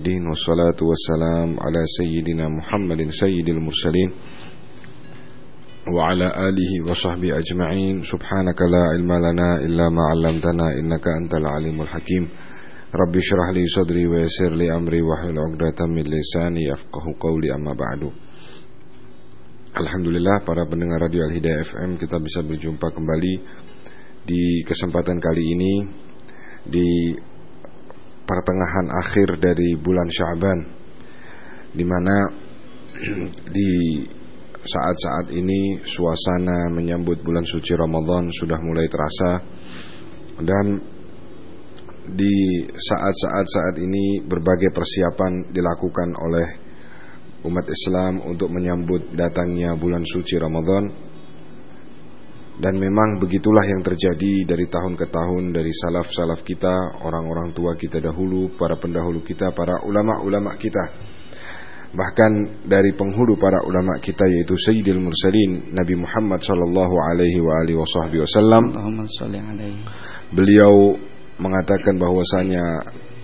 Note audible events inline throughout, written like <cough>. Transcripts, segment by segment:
الدين والصلاة والسلام على سيدنا محمد سيد المرسلين وعلى آله وصحبه أجمعين سبحانك لا علم لنا إلا ما علمتنا إنك أنت العليم الحكيم ربي اشرح لي صدري ويسر لي أمري واحلل عقدة من لساني يفقه قولي أما بعد Alhamdulillah para pendengar Radio Al-Hidayah FM kita bisa berjumpa kembali di kesempatan kali ini di pertengahan akhir dari bulan Syaban di mana <clears throat> di saat-saat ini suasana menyambut bulan suci Ramadan sudah mulai terasa. Dan di saat-saat saat ini berbagai persiapan dilakukan oleh umat Islam untuk menyambut datangnya bulan suci Ramadan dan memang begitulah yang terjadi dari tahun ke tahun dari salaf-salaf kita, orang-orang tua kita dahulu, para pendahulu kita, para ulama-ulama kita. Bahkan dari penghulu para ulama kita yaitu Sayyidil Mursalin Nabi Muhammad sallallahu alaihi wa alihi wasallam. Beliau mengatakan bahwasanya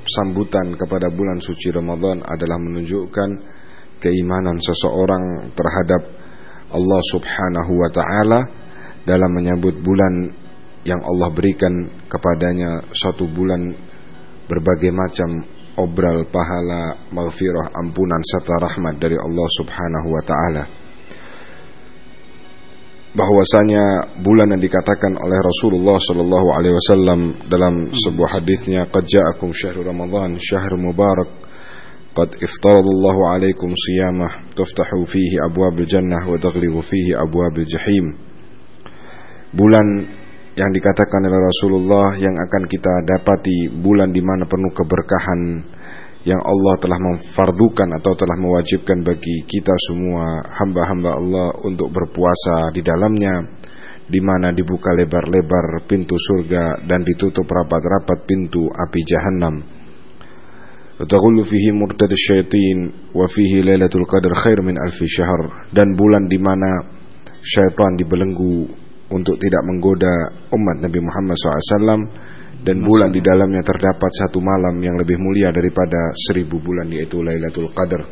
sambutan kepada bulan suci Ramadan adalah menunjukkan keimanan seseorang terhadap Allah Subhanahu wa taala dalam menyambut bulan yang Allah berikan kepadanya satu bulan berbagai macam obral pahala maghfirah ampunan serta rahmat dari Allah Subhanahu wa taala. Bahwasanya bulan yang dikatakan oleh Rasulullah sallallahu alaihi wasallam dalam sebuah hadisnya qad ja'akum syahrul ramadan syahr mubarak. Qad iftaradallahu alaikum siyamah. Tuftahu fihi abwabil jannah wa taghliqu fihi abwabil jahim bulan yang dikatakan oleh Rasulullah yang akan kita dapati bulan di mana penuh keberkahan yang Allah telah memfardukan atau telah mewajibkan bagi kita semua hamba-hamba Allah untuk berpuasa di dalamnya di mana dibuka lebar-lebar pintu surga dan ditutup rapat-rapat pintu api jahanam. Taghullu fihi murtad syaitin wa fihi lailatul qadar khair min alfi syahr dan bulan di mana syaitan dibelenggu untuk tidak menggoda umat Nabi Muhammad SAW dan bulan di dalamnya terdapat satu malam yang lebih mulia daripada seribu bulan yaitu Lailatul Qadar.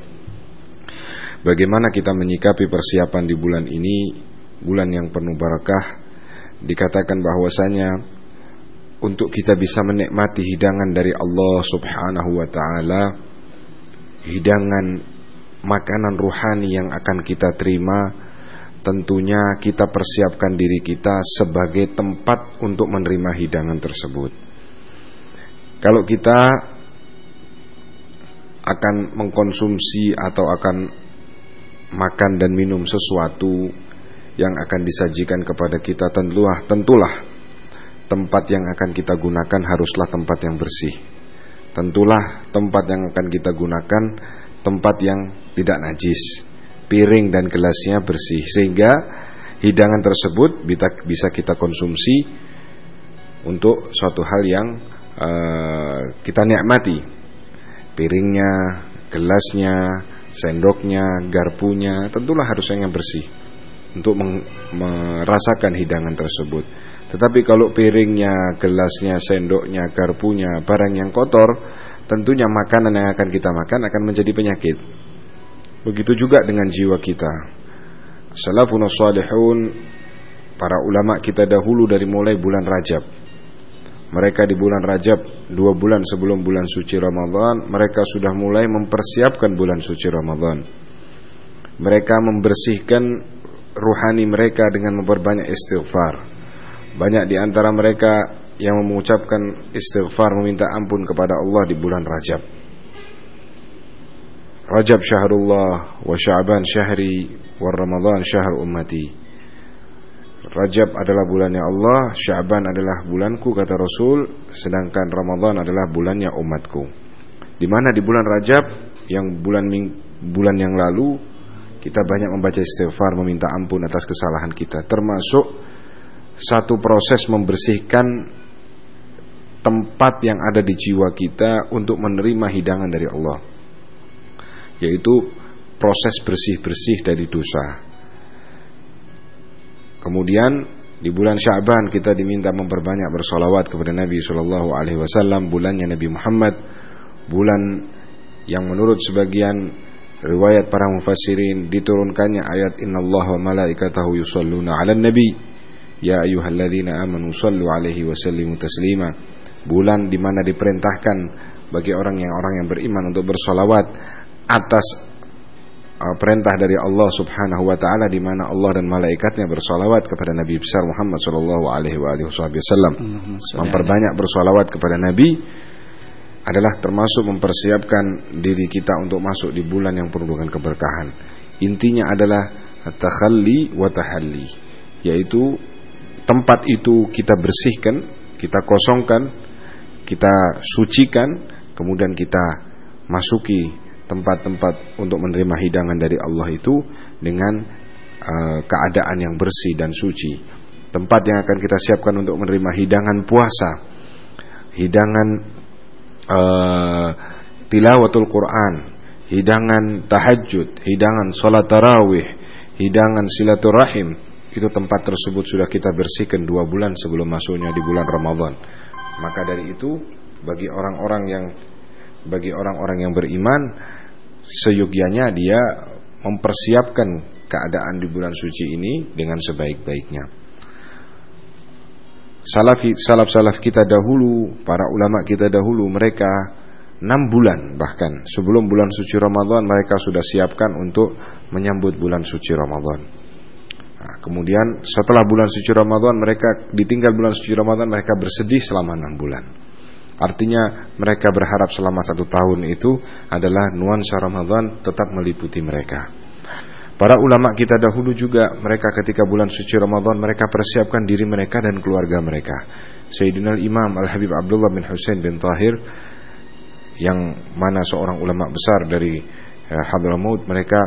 Bagaimana kita menyikapi persiapan di bulan ini, bulan yang penuh barakah, dikatakan bahwasanya untuk kita bisa menikmati hidangan dari Allah Subhanahu wa taala, hidangan makanan ruhani yang akan kita terima tentunya kita persiapkan diri kita sebagai tempat untuk menerima hidangan tersebut. Kalau kita akan mengkonsumsi atau akan makan dan minum sesuatu yang akan disajikan kepada kita tentulah tentulah tempat yang akan kita gunakan haruslah tempat yang bersih. Tentulah tempat yang akan kita gunakan tempat yang tidak najis piring dan gelasnya bersih sehingga hidangan tersebut bisa kita konsumsi untuk suatu hal yang uh, kita nikmati. Piringnya gelasnya sendoknya garpunya tentulah harusnya yang bersih untuk merasakan hidangan tersebut. Tetapi kalau piringnya gelasnya sendoknya garpunya barang yang kotor tentunya makanan yang akan kita makan akan menjadi penyakit Begitu juga dengan jiwa kita. Salafun salihun para ulama kita dahulu dari mulai bulan Rajab. Mereka di bulan Rajab dua bulan sebelum bulan suci Ramadan mereka sudah mulai mempersiapkan bulan suci Ramadan. Mereka membersihkan ruhani mereka dengan memperbanyak istighfar. Banyak di antara mereka yang mengucapkan istighfar meminta ampun kepada Allah di bulan Rajab. Rajab syahrullah wa Sya'ban syahri wa Ramadan syahr ummati. Rajab adalah bulannya Allah, Sya'ban adalah bulanku kata Rasul, sedangkan Ramadan adalah bulannya umatku. Di mana di bulan Rajab yang bulan bulan yang lalu kita banyak membaca istighfar meminta ampun atas kesalahan kita, termasuk satu proses membersihkan tempat yang ada di jiwa kita untuk menerima hidangan dari Allah yaitu proses bersih-bersih dari dosa. Kemudian di bulan Syaban kita diminta memperbanyak bersolawat kepada Nabi Shallallahu Alaihi Wasallam bulannya Nabi Muhammad bulan yang menurut sebagian riwayat para mufassirin diturunkannya ayat innallaha wa malaikatahu yusalluna 'alan nabi ya ayyuhalladzina amanu sallu 'alaihi wa sallimu taslima bulan di mana diperintahkan bagi orang yang orang yang beriman untuk bersolawat atas uh, perintah dari Allah Subhanahu wa taala di mana Allah dan malaikatnya bersolawat kepada Nabi besar Muhammad sallallahu alaihi wasallam memperbanyak bersolawat kepada Nabi adalah termasuk mempersiapkan diri kita untuk masuk di bulan yang penuh dengan keberkahan. Intinya adalah takhalli wa tahalli, yaitu tempat itu kita bersihkan, kita kosongkan, kita sucikan, kemudian kita masuki tempat-tempat untuk menerima hidangan dari Allah itu dengan uh, keadaan yang bersih dan suci. Tempat yang akan kita siapkan untuk menerima hidangan puasa, hidangan uh, tilawatul Quran, hidangan tahajud, hidangan salat tarawih, hidangan silaturahim, itu tempat tersebut sudah kita bersihkan dua bulan sebelum masuknya di bulan Ramadan. Maka dari itu bagi orang-orang yang bagi orang-orang yang beriman seyogyanya dia mempersiapkan keadaan di bulan suci ini dengan sebaik-baiknya salaf-salaf kita dahulu, para ulama kita dahulu mereka enam bulan bahkan sebelum bulan suci Ramadan mereka sudah siapkan untuk menyambut bulan suci Ramadan. Nah, kemudian setelah bulan suci Ramadan mereka ditinggal bulan suci Ramadan mereka bersedih selama enam bulan. Artinya mereka berharap selama satu tahun itu adalah nuansa Ramadan tetap meliputi mereka. Para ulama kita dahulu juga mereka ketika bulan suci Ramadan mereka persiapkan diri mereka dan keluarga mereka. Sayyidina Imam Al-Habib Abdullah bin Husain bin Tahir yang mana seorang ulama besar dari eh, Hadramaut mereka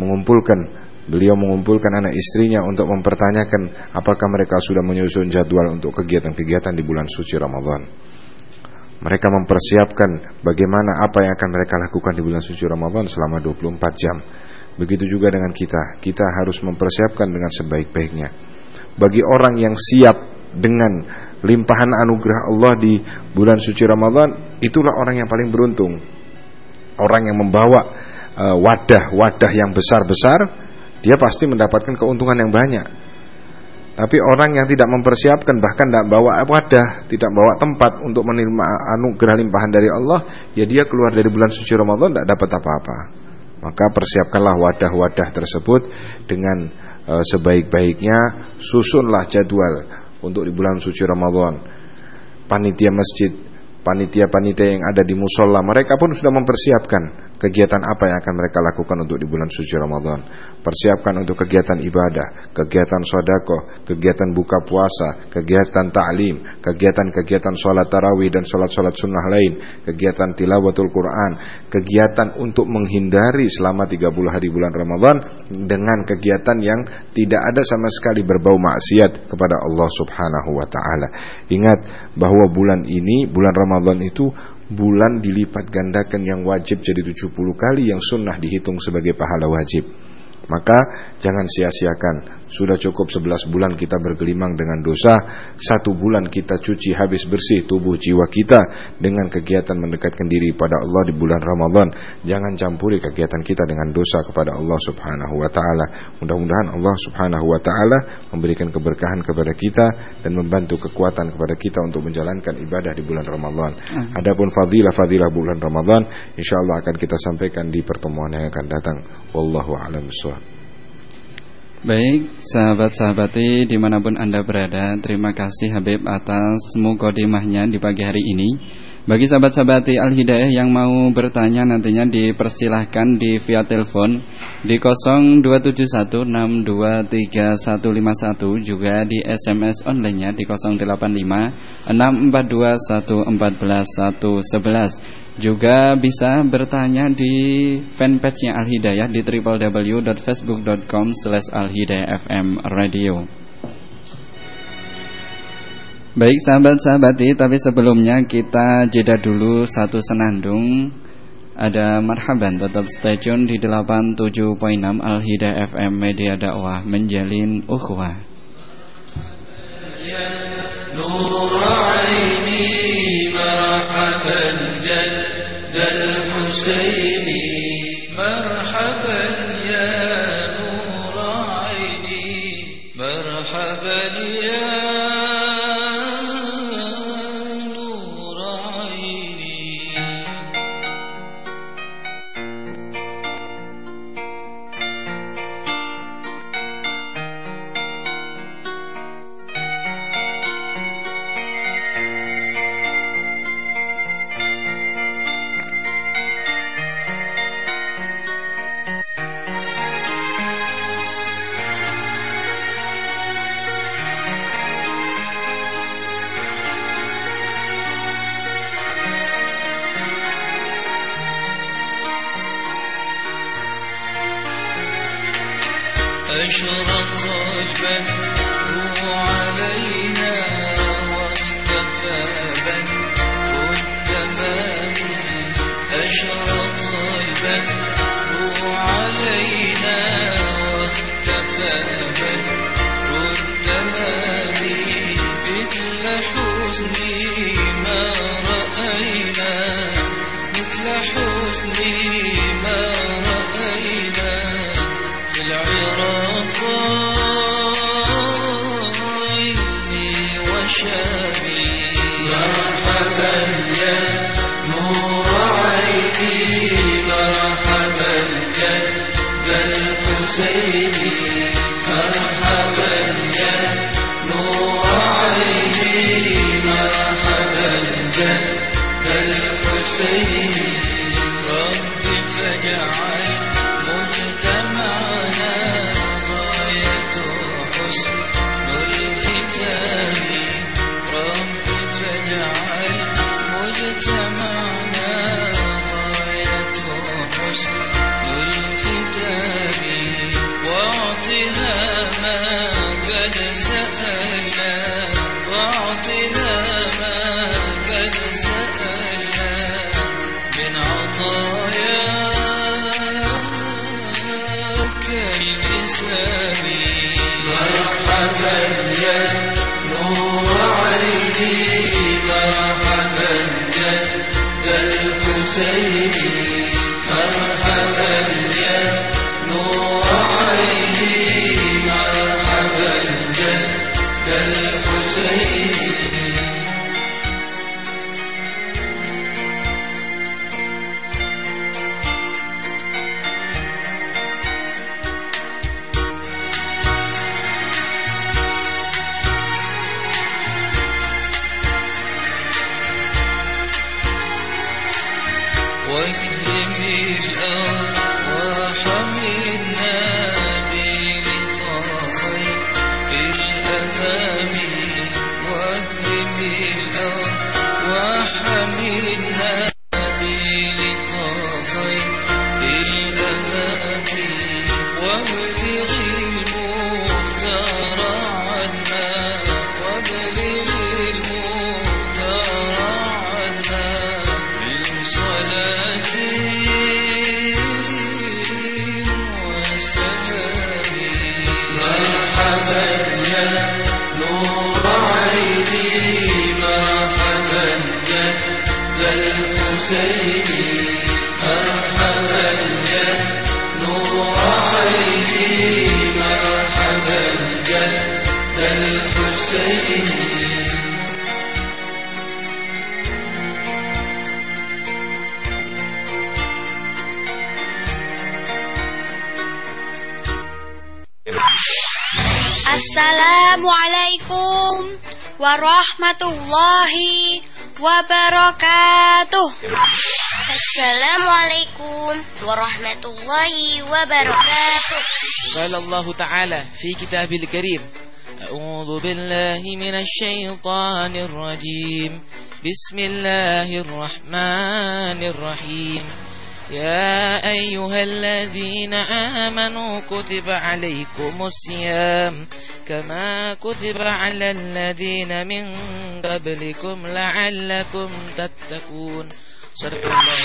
mengumpulkan beliau mengumpulkan anak istrinya untuk mempertanyakan apakah mereka sudah menyusun jadwal untuk kegiatan-kegiatan di bulan suci Ramadan. Mereka mempersiapkan bagaimana apa yang akan mereka lakukan di bulan suci Ramadan selama 24 jam. Begitu juga dengan kita. Kita harus mempersiapkan dengan sebaik-baiknya. Bagi orang yang siap dengan limpahan anugerah Allah di bulan suci Ramadan, itulah orang yang paling beruntung. Orang yang membawa uh, wadah-wadah yang besar-besar, dia pasti mendapatkan keuntungan yang banyak. Tapi orang yang tidak mempersiapkan bahkan tidak bawa wadah, tidak bawa tempat untuk menerima anugerah limpahan dari Allah, ya dia keluar dari bulan suci Ramadan tidak dapat apa-apa. Maka persiapkanlah wadah-wadah tersebut dengan e, sebaik-baiknya, susunlah jadwal untuk di bulan suci Ramadan. Panitia masjid, panitia-panitia yang ada di musola, mereka pun sudah mempersiapkan kegiatan apa yang akan mereka lakukan untuk di bulan suci Ramadan. Persiapkan untuk kegiatan ibadah, kegiatan sodako, kegiatan buka puasa, kegiatan ta'lim, kegiatan-kegiatan sholat tarawih dan sholat-sholat sunnah lain, kegiatan tilawatul Quran, kegiatan untuk menghindari selama 30 hari bulan Ramadan dengan kegiatan yang tidak ada sama sekali berbau maksiat kepada Allah Subhanahu wa taala. Ingat bahwa bulan ini, bulan Ramadan itu bulan dilipat gandakan yang wajib jadi 70 kali yang sunnah dihitung sebagai pahala wajib. Maka jangan sia-siakan sudah cukup 11 bulan kita bergelimang dengan dosa. Satu bulan kita cuci habis bersih tubuh jiwa kita Dengan kegiatan mendekatkan diri pada Allah di bulan Ramadan. Jangan campuri kegiatan kita dengan dosa kepada Allah subhanahu wa ta'ala. Mudah-mudahan Allah subhanahu wa ta'ala Memberikan keberkahan kepada kita Dan membantu kekuatan kepada kita Untuk menjalankan ibadah di bulan Ramadan. Adapun fadilah-fadilah bulan Ramadan InsyaAllah akan kita sampaikan di pertemuan yang akan datang. Wallahu a'lam Baik, sahabat-sahabati di mana pun Anda berada Terima kasih Habib atas mukodimahnya di pagi hari ini. Bagi sahabat-sahabati Al-Hidayah yang mau bertanya nantinya dipersilahkan di via telepon Di 0271623151 Juga di SMS online-nya di 085 642141111 juga bisa bertanya di fanpage-nya Al-Hidayah di www.facebook.com slash al-hidayah-fm radio. Baik sahabat-sahabati, tapi sebelumnya kita jeda dulu satu senandung. Ada marhaban, tetap stay tune di 87.6 Al-Hidayah FM Media Dakwah Menjalin Ukhwah مرحبا جد الحسين. Sayyidi, Har Har ورحمة الله وبركاته السلام عليكم ورحمة الله وبركاته قال الله تعالى في كتابه الكريم أعوذ بالله من الشيطان الرجيم بسم الله الرحمن الرحيم. يا أيها الذين آمنوا كتب عليكم الصيام كما كتب على الذين من قبلكم لعلكم تتقون صدق الله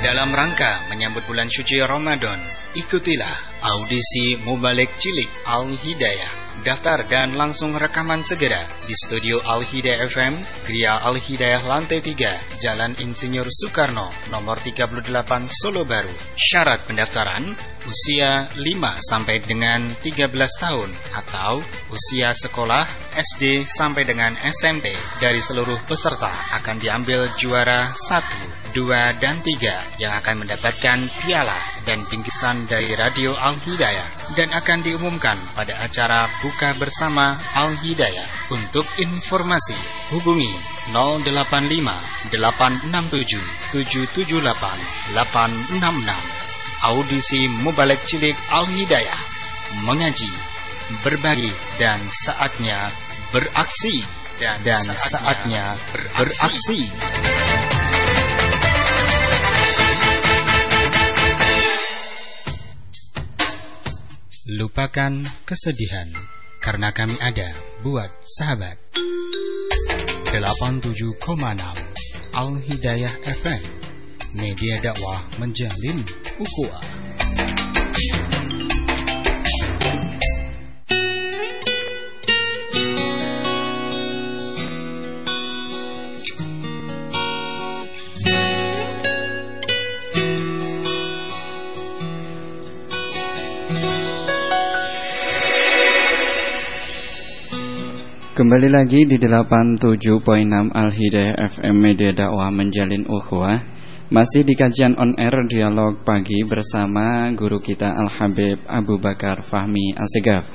Dalam rangka menyambut bulan suci Ramadan, Ikutilah audisi Mubalek Cilik Al-Hidayah. Daftar dan langsung rekaman segera di studio Al-Hidayah FM, Gria Al-Hidayah Lantai 3, Jalan Insinyur Soekarno, nomor 38 Solo Baru. Syarat pendaftaran, usia 5 sampai dengan 13 tahun atau usia sekolah SD sampai dengan SMP dari seluruh peserta akan diambil juara 1, 2, dan 3 yang akan mendapatkan piala dan bingkisan dari Radio Al Hidayah dan akan diumumkan pada acara buka bersama Al Hidayah. Untuk informasi hubungi 085 867 778 866 audisi Mubalek Cilik Al Hidayah mengaji, berbagi dan saatnya beraksi dan, dan saatnya, beraksi. Lupakan kesedihan karena kami ada buat sahabat. 87,6 Al Hidayah FM Media dakwah menjalin ukhuwah. Kembali lagi di 87.6 Al Hidayah FM Media Dakwah Menjalin Ukhuwah. Masih di kajian on air dialog pagi bersama guru kita Al Habib Abu Bakar Fahmi Asegaf.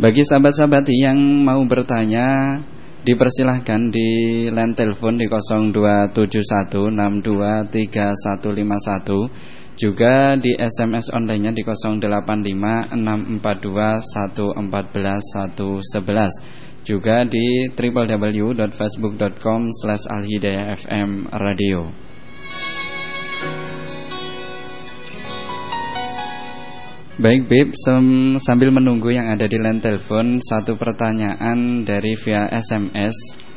Bagi sahabat-sahabat yang mau bertanya Dipersilahkan di line telepon di 0271623151 Juga di SMS online-nya di 085642141111 juga di www.facebook.com slash alhidayahfm radio. Baik Bib, sambil menunggu yang ada di line telepon Satu pertanyaan dari via SMS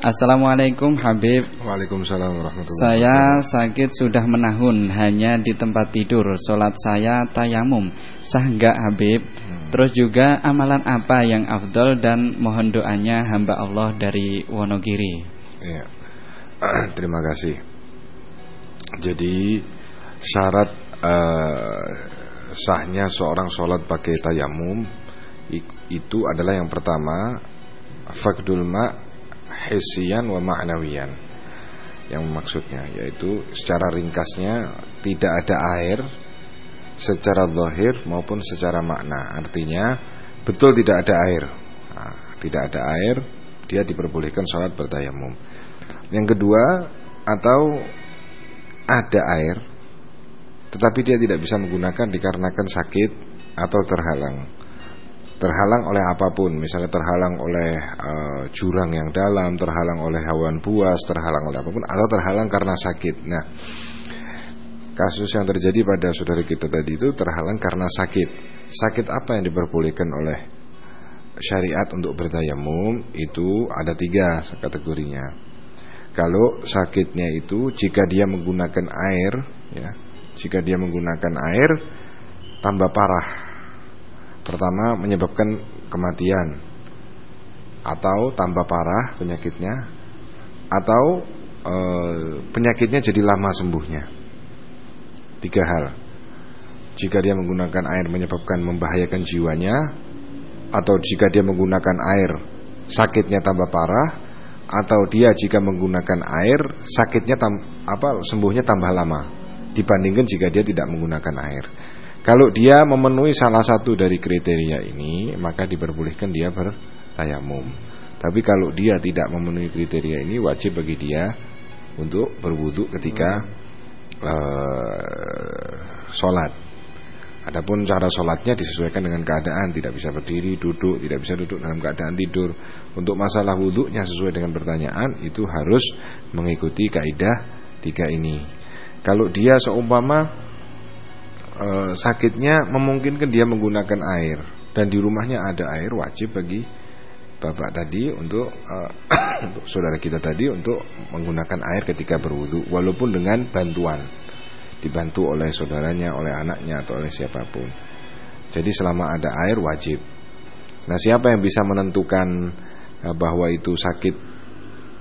Assalamualaikum Habib. Waalaikumsalam warahmatullahi Saya sakit sudah menahun Hanya di tempat tidur. Sholat saya tayamum. Sah enggak Habib Terus juga amalan apa yang afdol dan mohon doanya hamba Allah dari Wonogiri. Ya. <clears throat> Terima kasih. Jadi syarat uh, sahnya seorang sholat pakai tayamum itu adalah yang pertama fakdul ma hisian wa ma'nawiyan. Yang maksudnya yaitu secara ringkasnya tidak ada air secara zahir maupun secara makna. Artinya betul tidak ada air. Nah, tidak ada air, dia diperbolehkan sholat bertayamum. Yang kedua, atau ada air, tetapi dia tidak bisa menggunakan dikarenakan sakit atau terhalang. Terhalang oleh apa pun, misalnya terhalang oleh uh, jurang yang dalam, terhalang oleh hewan buas, terhalang oleh apa pun, atau terhalang karena sakit. Nah, kasus yang terjadi pada saudara kita tadi itu terhalang karena sakit. Sakit apa yang diperbolehkan oleh syariat untuk bertayamum itu ada tiga kategorinya. Kalau sakitnya itu jika dia menggunakan air, ya, jika dia menggunakan air tambah parah. Pertama menyebabkan kematian atau tambah parah penyakitnya atau e, penyakitnya jadi lama sembuhnya tiga hal. Jika dia menggunakan air menyebabkan membahayakan jiwanya atau jika dia menggunakan air sakitnya tambah parah atau dia jika menggunakan air sakitnya tam, apa sembuhnya tambah lama dibandingkan jika dia tidak menggunakan air. Kalau dia memenuhi salah satu dari kriteria ini, maka diperbolehkan dia bertayamum. Tapi kalau dia tidak memenuhi kriteria ini, wajib bagi dia untuk berwudu ketika uh, sholat. Adapun cara sholatnya disesuaikan dengan keadaan, tidak bisa berdiri, duduk, tidak bisa duduk dalam keadaan tidur. Untuk masalah wudhunya sesuai dengan pertanyaan itu harus mengikuti kaidah tiga ini. Kalau dia seumpama e, sakitnya memungkinkan dia menggunakan air dan di rumahnya ada air, wajib bagi bapak tadi untuk <coughs> uh, saudara kita tadi untuk menggunakan air ketika berwudu walaupun dengan bantuan dibantu oleh saudaranya, oleh anaknya atau oleh siapa pun. Jadi selama ada air wajib. Nah, siapa yang bisa menentukan uh, bahwa itu sakit?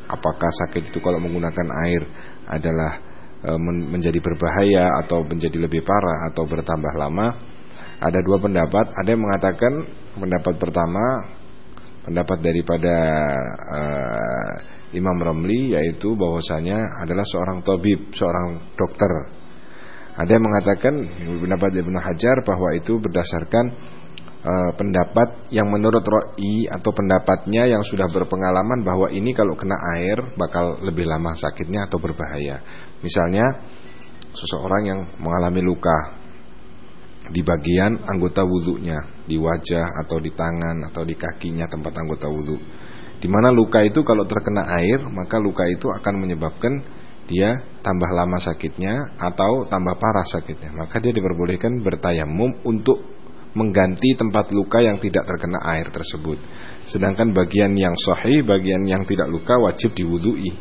Apakah sakit itu kalau menggunakan air adalah men menjadi berbahaya atau menjadi lebih parah atau bertambah lama? Ada dua pendapat. Ada yang mengatakan pendapat pertama, pendapat daripada uh, Imam Ramli yaitu bahwasanya adalah seorang tabib, seorang dokter. Ada yang mengatakan pendapat Ibnu Hajar bahwa itu berdasarkan uh, pendapat yang menurut Roi atau pendapatnya yang sudah berpengalaman bahwa ini kalau kena air bakal lebih lama sakitnya atau berbahaya. Misalnya seseorang yang mengalami luka di bagian anggota wudhunya, di wajah atau di tangan atau di kakinya tempat anggota wudhu di mana luka itu kalau terkena air, maka luka itu akan menyebabkan dia tambah lama sakitnya atau tambah parah sakitnya. Maka dia diperbolehkan bertayamum untuk mengganti tempat luka yang tidak terkena air tersebut. Sedangkan bagian yang sahih, bagian yang tidak luka wajib diwudui.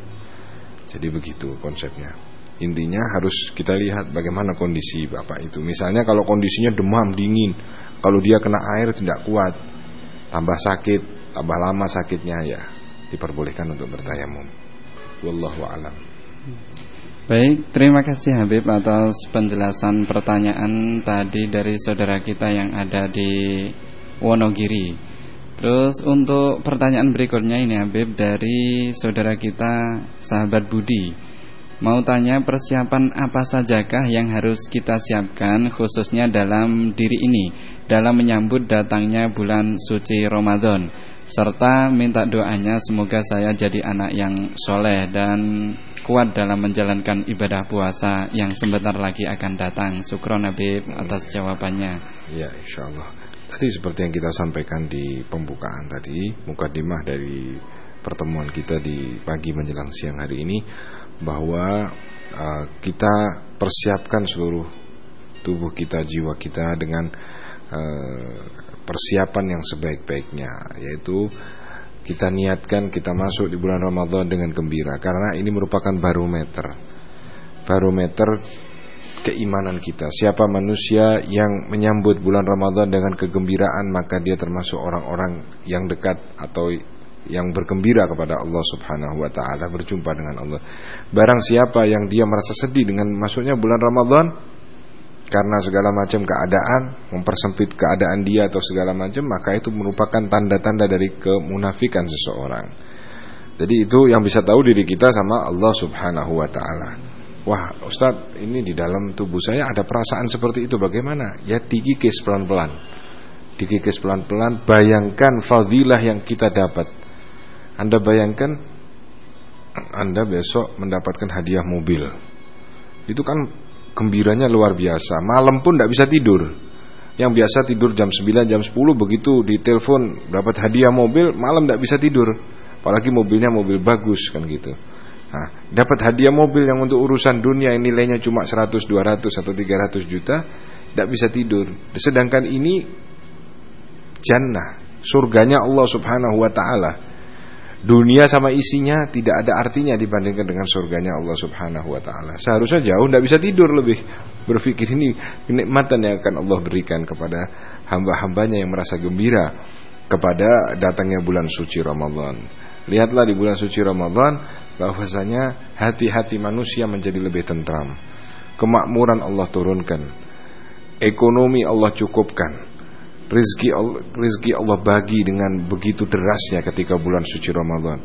Jadi begitu konsepnya. Intinya harus kita lihat bagaimana kondisi bapak itu. Misalnya kalau kondisinya demam dingin, kalau dia kena air tidak kuat, tambah sakit, tambah lama sakitnya ya diperbolehkan untuk bertayamum. Wallahu alam. Baik, terima kasih Habib atas penjelasan pertanyaan tadi dari saudara kita yang ada di Wonogiri. Terus untuk pertanyaan berikutnya ini Habib dari saudara kita sahabat Budi. Mau tanya persiapan apa sajakah yang harus kita siapkan khususnya dalam diri ini dalam menyambut datangnya bulan suci Ramadan serta minta doanya semoga saya jadi anak yang soleh dan kuat dalam menjalankan ibadah puasa yang sebentar lagi akan datang. Syukron Nabi atas jawabannya. Ya, insya Allah. Tadi seperti yang kita sampaikan di pembukaan tadi, mukadimah dari pertemuan kita di pagi menjelang siang hari ini bahwa uh, kita persiapkan seluruh tubuh kita, jiwa kita dengan uh, persiapan yang sebaik-baiknya yaitu kita niatkan kita masuk di bulan Ramadan dengan gembira. Karena ini merupakan barometer. Barometer keimanan kita. Siapa manusia yang menyambut bulan Ramadan dengan kegembiraan maka dia termasuk orang-orang yang dekat atau yang bergembira kepada Allah Subhanahu wa taala berjumpa dengan Allah. Barang siapa yang dia merasa sedih dengan masuknya bulan Ramadan, karena segala macam keadaan mempersempit keadaan dia atau segala macam maka itu merupakan tanda-tanda dari kemunafikan seseorang. Jadi itu yang bisa tahu diri kita sama Allah Subhanahu wa taala. Wah, Ustaz, ini di dalam tubuh saya ada perasaan seperti itu bagaimana? Ya digigis pelan-pelan. Digigis pelan-pelan, bayangkan fadilah yang kita dapat. Anda bayangkan Anda besok mendapatkan hadiah mobil. Itu kan gembiranya luar biasa. Malam pun tidak bisa tidur. Yang biasa tidur jam 9, jam 10 begitu ditelepon dapat hadiah mobil, malam tidak bisa tidur. Apalagi mobilnya mobil bagus kan gitu. Nah, dapat hadiah mobil yang untuk urusan dunia yang nilainya cuma 100, 200 atau 300 juta, tidak bisa tidur. Sedangkan ini jannah, surganya Allah Subhanahu wa taala dunia sama isinya tidak ada artinya dibandingkan dengan surganya Allah Subhanahu wa taala. Seharusnya jauh tidak bisa tidur lebih berpikir ini kenikmatan yang akan Allah berikan kepada hamba-hambanya yang merasa gembira kepada datangnya bulan suci Ramadan. Lihatlah di bulan suci Ramadan bahwasanya hati-hati manusia menjadi lebih tentram. Kemakmuran Allah turunkan. Ekonomi Allah cukupkan Rizki Allah, rizki Allah bagi dengan begitu derasnya ketika bulan suci Ramadan.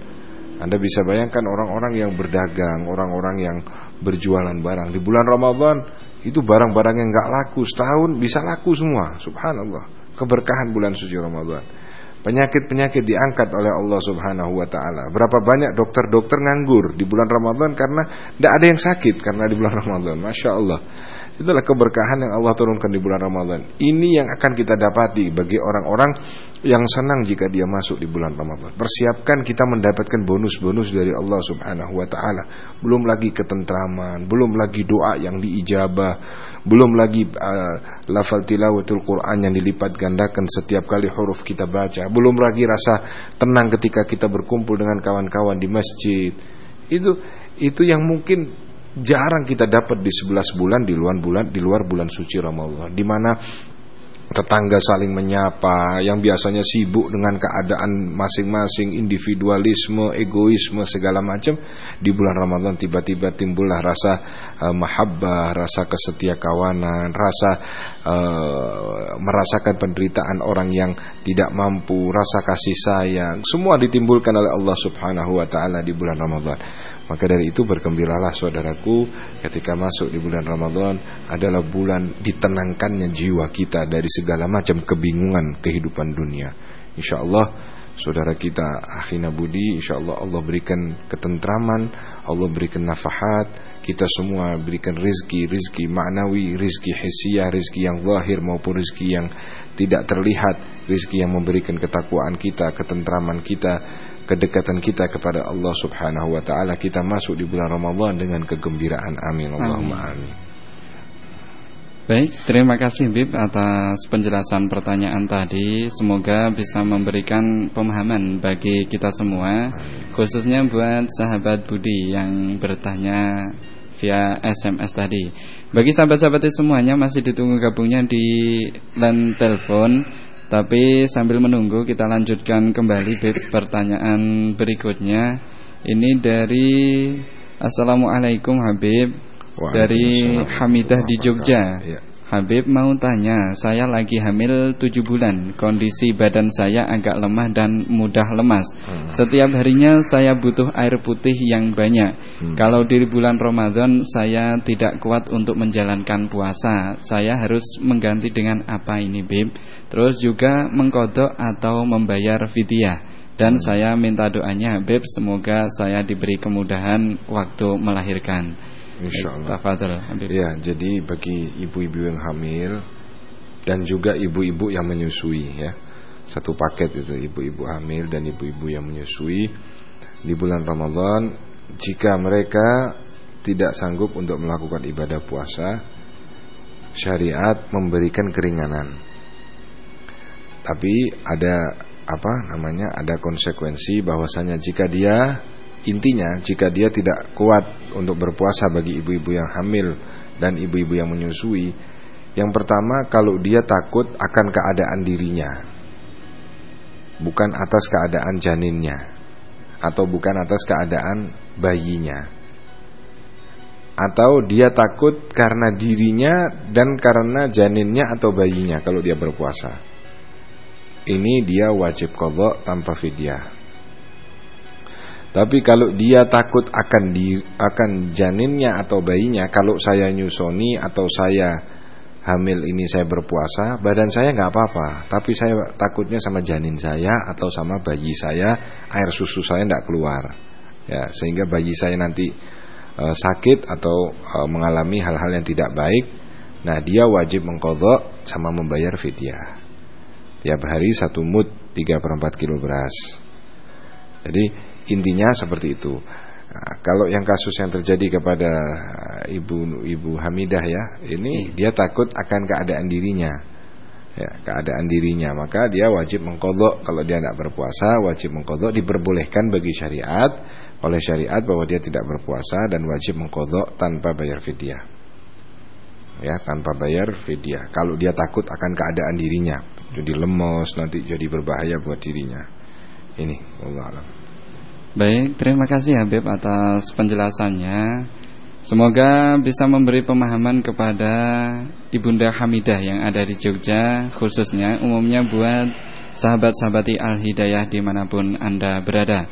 Anda bisa bayangkan orang-orang yang berdagang, orang-orang yang berjualan barang di bulan Ramadan itu barang-barang yang nggak laku setahun bisa laku semua. Subhanallah, keberkahan bulan suci Ramadan. Penyakit-penyakit diangkat oleh Allah Subhanahu wa taala. Berapa banyak dokter-dokter nganggur di bulan Ramadan karena tidak ada yang sakit karena di bulan Ramadan. Masya Allah. Itulah keberkahan yang Allah turunkan di bulan Ramadan. Ini yang akan kita dapati bagi orang-orang yang senang jika dia masuk di bulan Ramadan. Persiapkan kita mendapatkan bonus-bonus dari Allah Subhanahu wa taala. Belum lagi ketentraman, belum lagi doa yang diijabah, belum lagi uh, lafal tilawatul Quran yang dilipat gandakan setiap kali huruf kita baca. Belum lagi rasa tenang ketika kita berkumpul dengan kawan-kawan di masjid. Itu itu yang mungkin jarang kita dapat di 11 bulan di luar bulan di luar bulan suci Ramadan di mana tetangga saling menyapa, yang biasanya sibuk dengan keadaan masing-masing, individualisme, egoisme segala macam, di bulan Ramadan tiba-tiba timbullah rasa uh, mahabbah, rasa kesetia kawanan, rasa uh, merasakan penderitaan orang yang tidak mampu, rasa kasih sayang, semua ditimbulkan oleh Allah Subhanahu wa taala di bulan Ramadan. Maka dari itu bergembiralah saudaraku ketika masuk di bulan Ramadan adalah bulan ditenangkannya jiwa kita dari segala macam kebingungan kehidupan dunia. Insya Allah saudara kita akhina budi insya Allah Allah berikan ketentraman Allah berikan nafahat kita semua berikan rizki rizki maknawi rizki hisiah rizki yang zahir maupun rizki yang tidak terlihat rizki yang memberikan ketakwaan kita ketentraman kita kedekatan kita kepada Allah Subhanahu wa taala kita masuk di bulan Ramadan dengan kegembiraan amin Allahumma amin. Baik, terima kasih Bib atas penjelasan pertanyaan tadi. Semoga bisa memberikan pemahaman bagi kita semua, khususnya buat sahabat Budi yang bertanya via SMS tadi. Bagi sahabat-sahabat semuanya masih ditunggu gabungnya di line telepon tapi sambil menunggu kita lanjutkan kembali pertanyaan berikutnya. Ini dari Assalamualaikum Habib dari Hamidah di Jogja. Ya. Habib mau tanya, saya lagi hamil 7 bulan, kondisi badan saya agak lemah dan mudah lemas. Hmm. Setiap harinya saya butuh air putih yang banyak. Hmm. Kalau di bulan Ramadan saya tidak kuat untuk menjalankan puasa, saya harus mengganti dengan apa ini, Bib? Terus juga mengkodok atau membayar fidyah. Dan hmm. saya minta doanya, Habib, semoga saya diberi kemudahan waktu melahirkan. Insya Allah. Ya, jadi bagi ibu-ibu yang hamil dan juga ibu-ibu yang menyusui ya. Satu paket itu ibu-ibu hamil dan ibu-ibu yang menyusui di bulan Ramadan jika mereka tidak sanggup untuk melakukan ibadah puasa syariat memberikan keringanan. Tapi ada apa namanya? Ada konsekuensi bahwasanya jika dia Intinya jika dia tidak kuat untuk berpuasa bagi ibu-ibu yang hamil dan ibu-ibu yang menyusui Yang pertama kalau dia takut akan keadaan dirinya Bukan atas keadaan janinnya Atau bukan atas keadaan bayinya. Atau dia takut karena dirinya dan karena janinnya atau bayinya kalau dia berpuasa. Ini dia wajib kodok tanpa fidyah tapi kalau dia takut akan di akan janinnya atau bayinya, kalau saya nyusoni atau saya hamil ini saya berpuasa, badan saya nggak apa-apa. Tapi saya takutnya sama janin saya atau sama bayi saya, air susu saya nggak keluar. Ya, sehingga bayi saya nanti e, sakit atau e, mengalami hal-hal yang tidak baik. Nah, dia wajib mengkodok sama membayar fidyah. Tiap hari satu mut 3 per 4 kilo beras. Jadi Intinya seperti itu. Nah, kalau yang kasus yang terjadi kepada ibu ibu Hamidah ya, ini dia takut akan keadaan dirinya. Ya, keadaan dirinya, maka dia wajib mengkodok kalau dia tidak berpuasa, wajib mengkodok diperbolehkan bagi syariat oleh syariat bahwa dia tidak berpuasa dan wajib mengkodok tanpa bayar fidyah. Ya, tanpa bayar fidyah. Kalau dia takut akan keadaan dirinya, jadi lemos nanti jadi berbahaya buat dirinya. Ini Allah alam. Baik, terima kasih Habib atas penjelasannya. Semoga bisa memberi pemahaman kepada Ibunda Hamidah yang ada di Jogja khususnya umumnya buat sahabat-sahabati Al-Hidayah di mana pun Anda berada.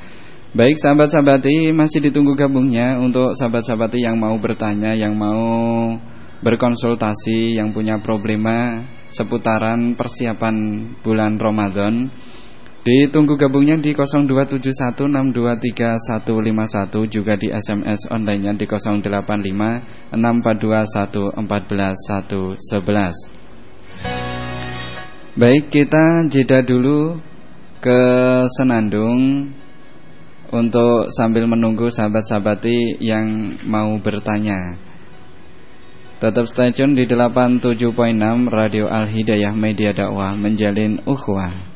Baik sahabat-sahabati masih ditunggu gabungnya untuk sahabat-sahabati yang mau bertanya, yang mau berkonsultasi, yang punya problema seputaran persiapan bulan Ramadan. Ditunggu gabungnya di 0271623151 juga di SMS online-nya di 0856414111. Baik, kita jeda dulu ke Senandung untuk sambil menunggu sahabat-sahabati yang mau bertanya. Tetap stay tune di 87.6 Radio Al Hidayah Media Dakwah menjalin ukhuwah.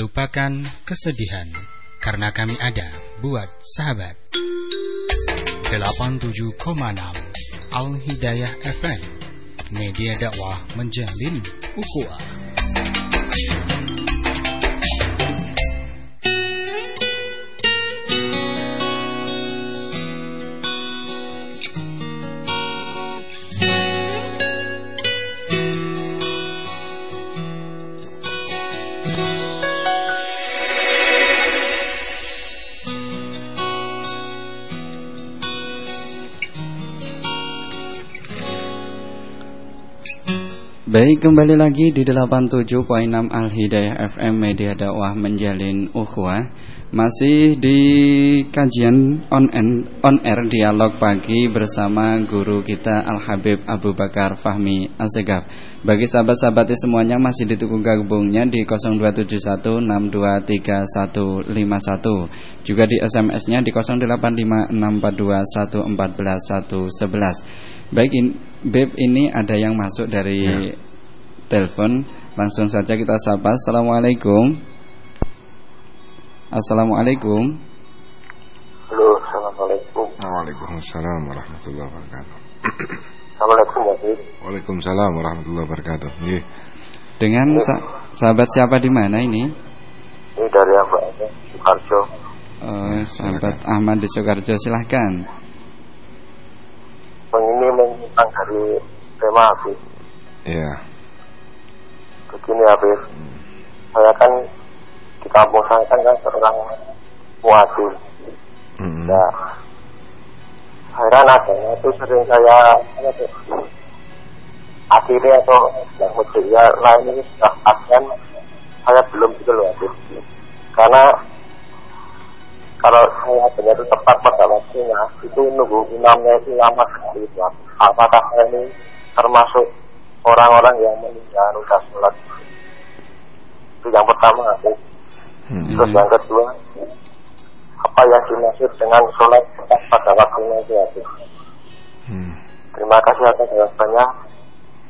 Lupakan kesedihan karena kami ada buat sahabat. 87,6 Al Hidayah FM Media dakwah menjalin ukhuwah. Baik, kembali lagi di 87.6 Al-Hidayah FM Media Dakwah Menjalin Ukhuwah Masih di kajian on, en, on air dialog pagi bersama guru kita Al-Habib Abu Bakar Fahmi Asegaf Bagi sahabat-sahabat semuanya masih ditunggu gabungnya di 0271623151 Juga di SMS-nya di 085642141111 Baik, in, Beb ini ada yang masuk dari ya. Telepon. Langsung saja kita sapa. Assalamualaikum. Assalamualaikum. Halo, assalamualaikum. Waalaikumsalam warahmatullahi wabarakatuh. Assalamualaikum Waalaikumsalam warahmatullahi wabarakatuh. Iya. Dengan sa sahabat siapa di mana ini? Ini dari Mbak Sukarjo. Oh, sahabat Ahmad di Sukarjo, silahkan ini menyimpang dari tema. Iya. Begini Habib, hmm. saya kan di kampung saya kan, kan seorang muadzin. Hmm. Ya, heran adanya itu sering saya akhirnya atau yang ya lain ini sudah akan saya belum gitu loh Habib. Karena kalau saya benar tepat pada waktunya itu nunggu imamnya itu lama sekali itu apakah saya ini termasuk orang-orang yang meninggalkan sholat itu yang pertama aku hmm. terus yang kedua apa yang dimaksud dengan sholat pada waktunya itu aku hmm. terima kasih atas jawabannya.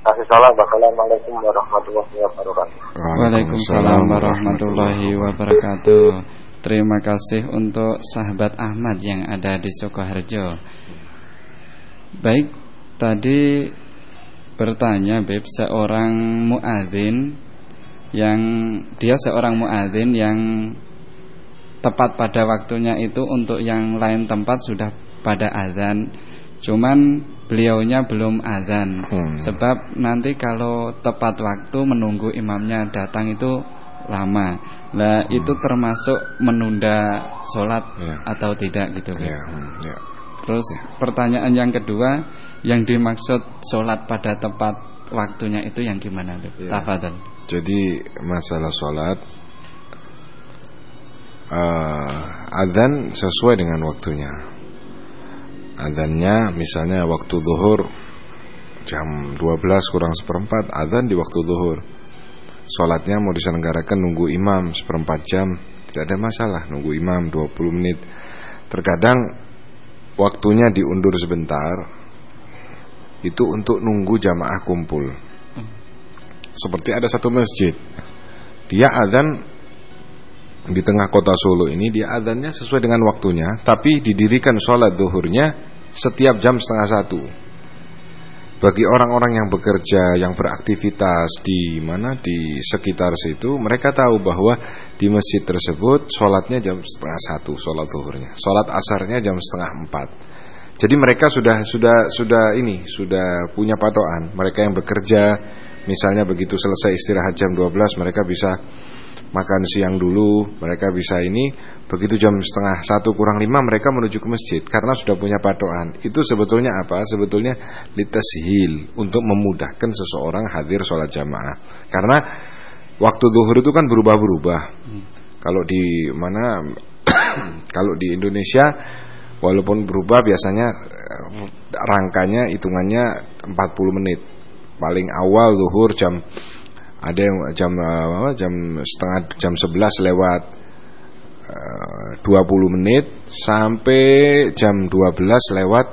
Kasih salam. Wassalamualaikum warahmatullahi wabarakatuh. Waalaikumsalam warahmatullahi wabarakatuh. Terima kasih untuk sahabat Ahmad yang ada di Sukoharjo. Baik, tadi bertanya Beb seorang muadzin yang dia seorang muadzin yang tepat pada waktunya itu untuk yang lain tempat sudah pada azan. Cuman beliaunya belum azan. Hmm. Sebab nanti kalau tepat waktu menunggu imamnya datang itu lama. Lah hmm. itu termasuk menunda sholat ya. atau tidak gitu ya. Ya. Terus ya. pertanyaan yang kedua, yang dimaksud sholat pada tempat waktunya itu yang gimana, ya. Tafadhol. Jadi masalah sholat uh, adzan sesuai dengan waktunya. Adzannya misalnya waktu zuhur jam 12 kurang seperempat, adzan di waktu zuhur Sholatnya mau diselenggarakan nunggu imam seperempat jam Tidak ada masalah Nunggu imam 20 menit Terkadang Waktunya diundur sebentar Itu untuk nunggu jamaah kumpul. Seperti ada satu masjid Dia adzan Di tengah kota Solo ini Dia adzannya sesuai dengan waktunya Tapi didirikan sholat zuhurnya Setiap jam setengah satu bagi orang-orang yang bekerja, yang beraktivitas di mana di sekitar situ, mereka tahu bahwa di masjid tersebut sholatnya jam setengah satu, sholat zuhurnya, sholat asarnya jam setengah empat. Jadi mereka sudah sudah sudah ini sudah punya patokan. Mereka yang bekerja, misalnya begitu selesai istirahat jam 12 mereka bisa makan siang dulu, mereka bisa ini, begitu jam setengah satu kurang lima mereka menuju ke masjid karena sudah punya patokan. Itu sebetulnya apa? Sebetulnya litashil untuk memudahkan seseorang hadir sholat jamaah. Karena waktu zuhur itu kan berubah-berubah. Hmm. Kalau di mana, <coughs> kalau di Indonesia walaupun berubah biasanya eh, rangkanya hitungannya 40 menit. Paling awal zuhur jam ada yang jam apa, jam setengah jam 11 lewat eh, uh, 20 menit sampai jam 12 lewat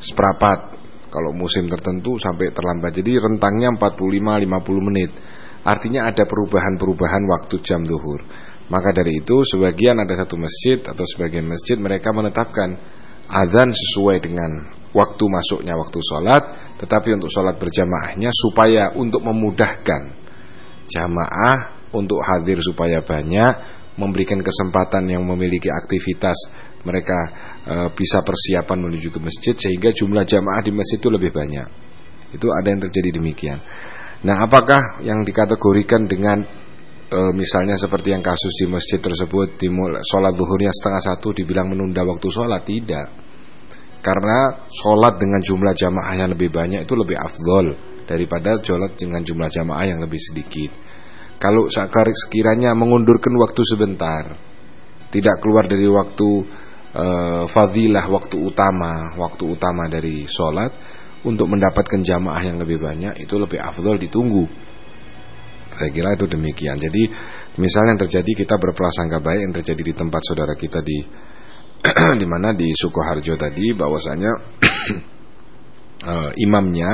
seperempat. Kalau musim tertentu sampai terlambat. Jadi rentangnya 45 50 menit. Artinya ada perubahan-perubahan waktu jam zuhur. Maka dari itu sebagian ada satu masjid atau sebagian masjid mereka menetapkan azan sesuai dengan waktu masuknya waktu sholat, tetapi untuk sholat berjamaahnya supaya untuk memudahkan jamaah untuk hadir supaya banyak, memberikan kesempatan yang memiliki aktivitas mereka e, bisa persiapan menuju ke masjid sehingga jumlah jamaah di masjid itu lebih banyak. Itu ada yang terjadi demikian. Nah, apakah yang dikategorikan dengan e, misalnya seperti yang kasus di masjid tersebut dimulai sholat zuhurnya setengah satu dibilang menunda waktu sholat tidak karena sholat dengan jumlah jamaah yang lebih banyak itu lebih afdol daripada sholat dengan jumlah jamaah yang lebih sedikit kalau sekiranya mengundurkan waktu sebentar, tidak keluar dari waktu e, fadilah, waktu utama, waktu utama dari sholat, untuk mendapatkan jamaah yang lebih banyak, itu lebih afdol ditunggu. Saya kira itu demikian. Jadi misalnya yang terjadi kita berprasangka baik yang terjadi di tempat saudara kita di <clears throat> di mana di Sukoharjo tadi bahwasanya e, <clears throat> imamnya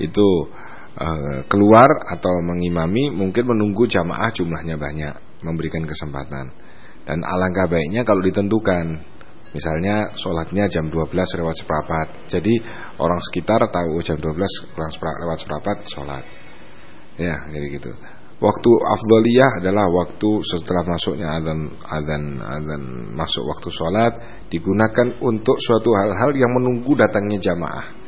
itu Eh, keluar atau mengimami mungkin menunggu jamaah jumlahnya banyak memberikan kesempatan. Dan alangkah baiknya kalau ditentukan. Misalnya sholatnya jam 12 lewat seperempat. Jadi orang sekitar tahu jam 12 lewat seperempat sholat. Ya jadi gitu. Waktu afdoliyah adalah waktu setelah masuknya adzan adzan adzan masuk waktu sholat digunakan untuk suatu hal-hal yang menunggu datangnya jamaah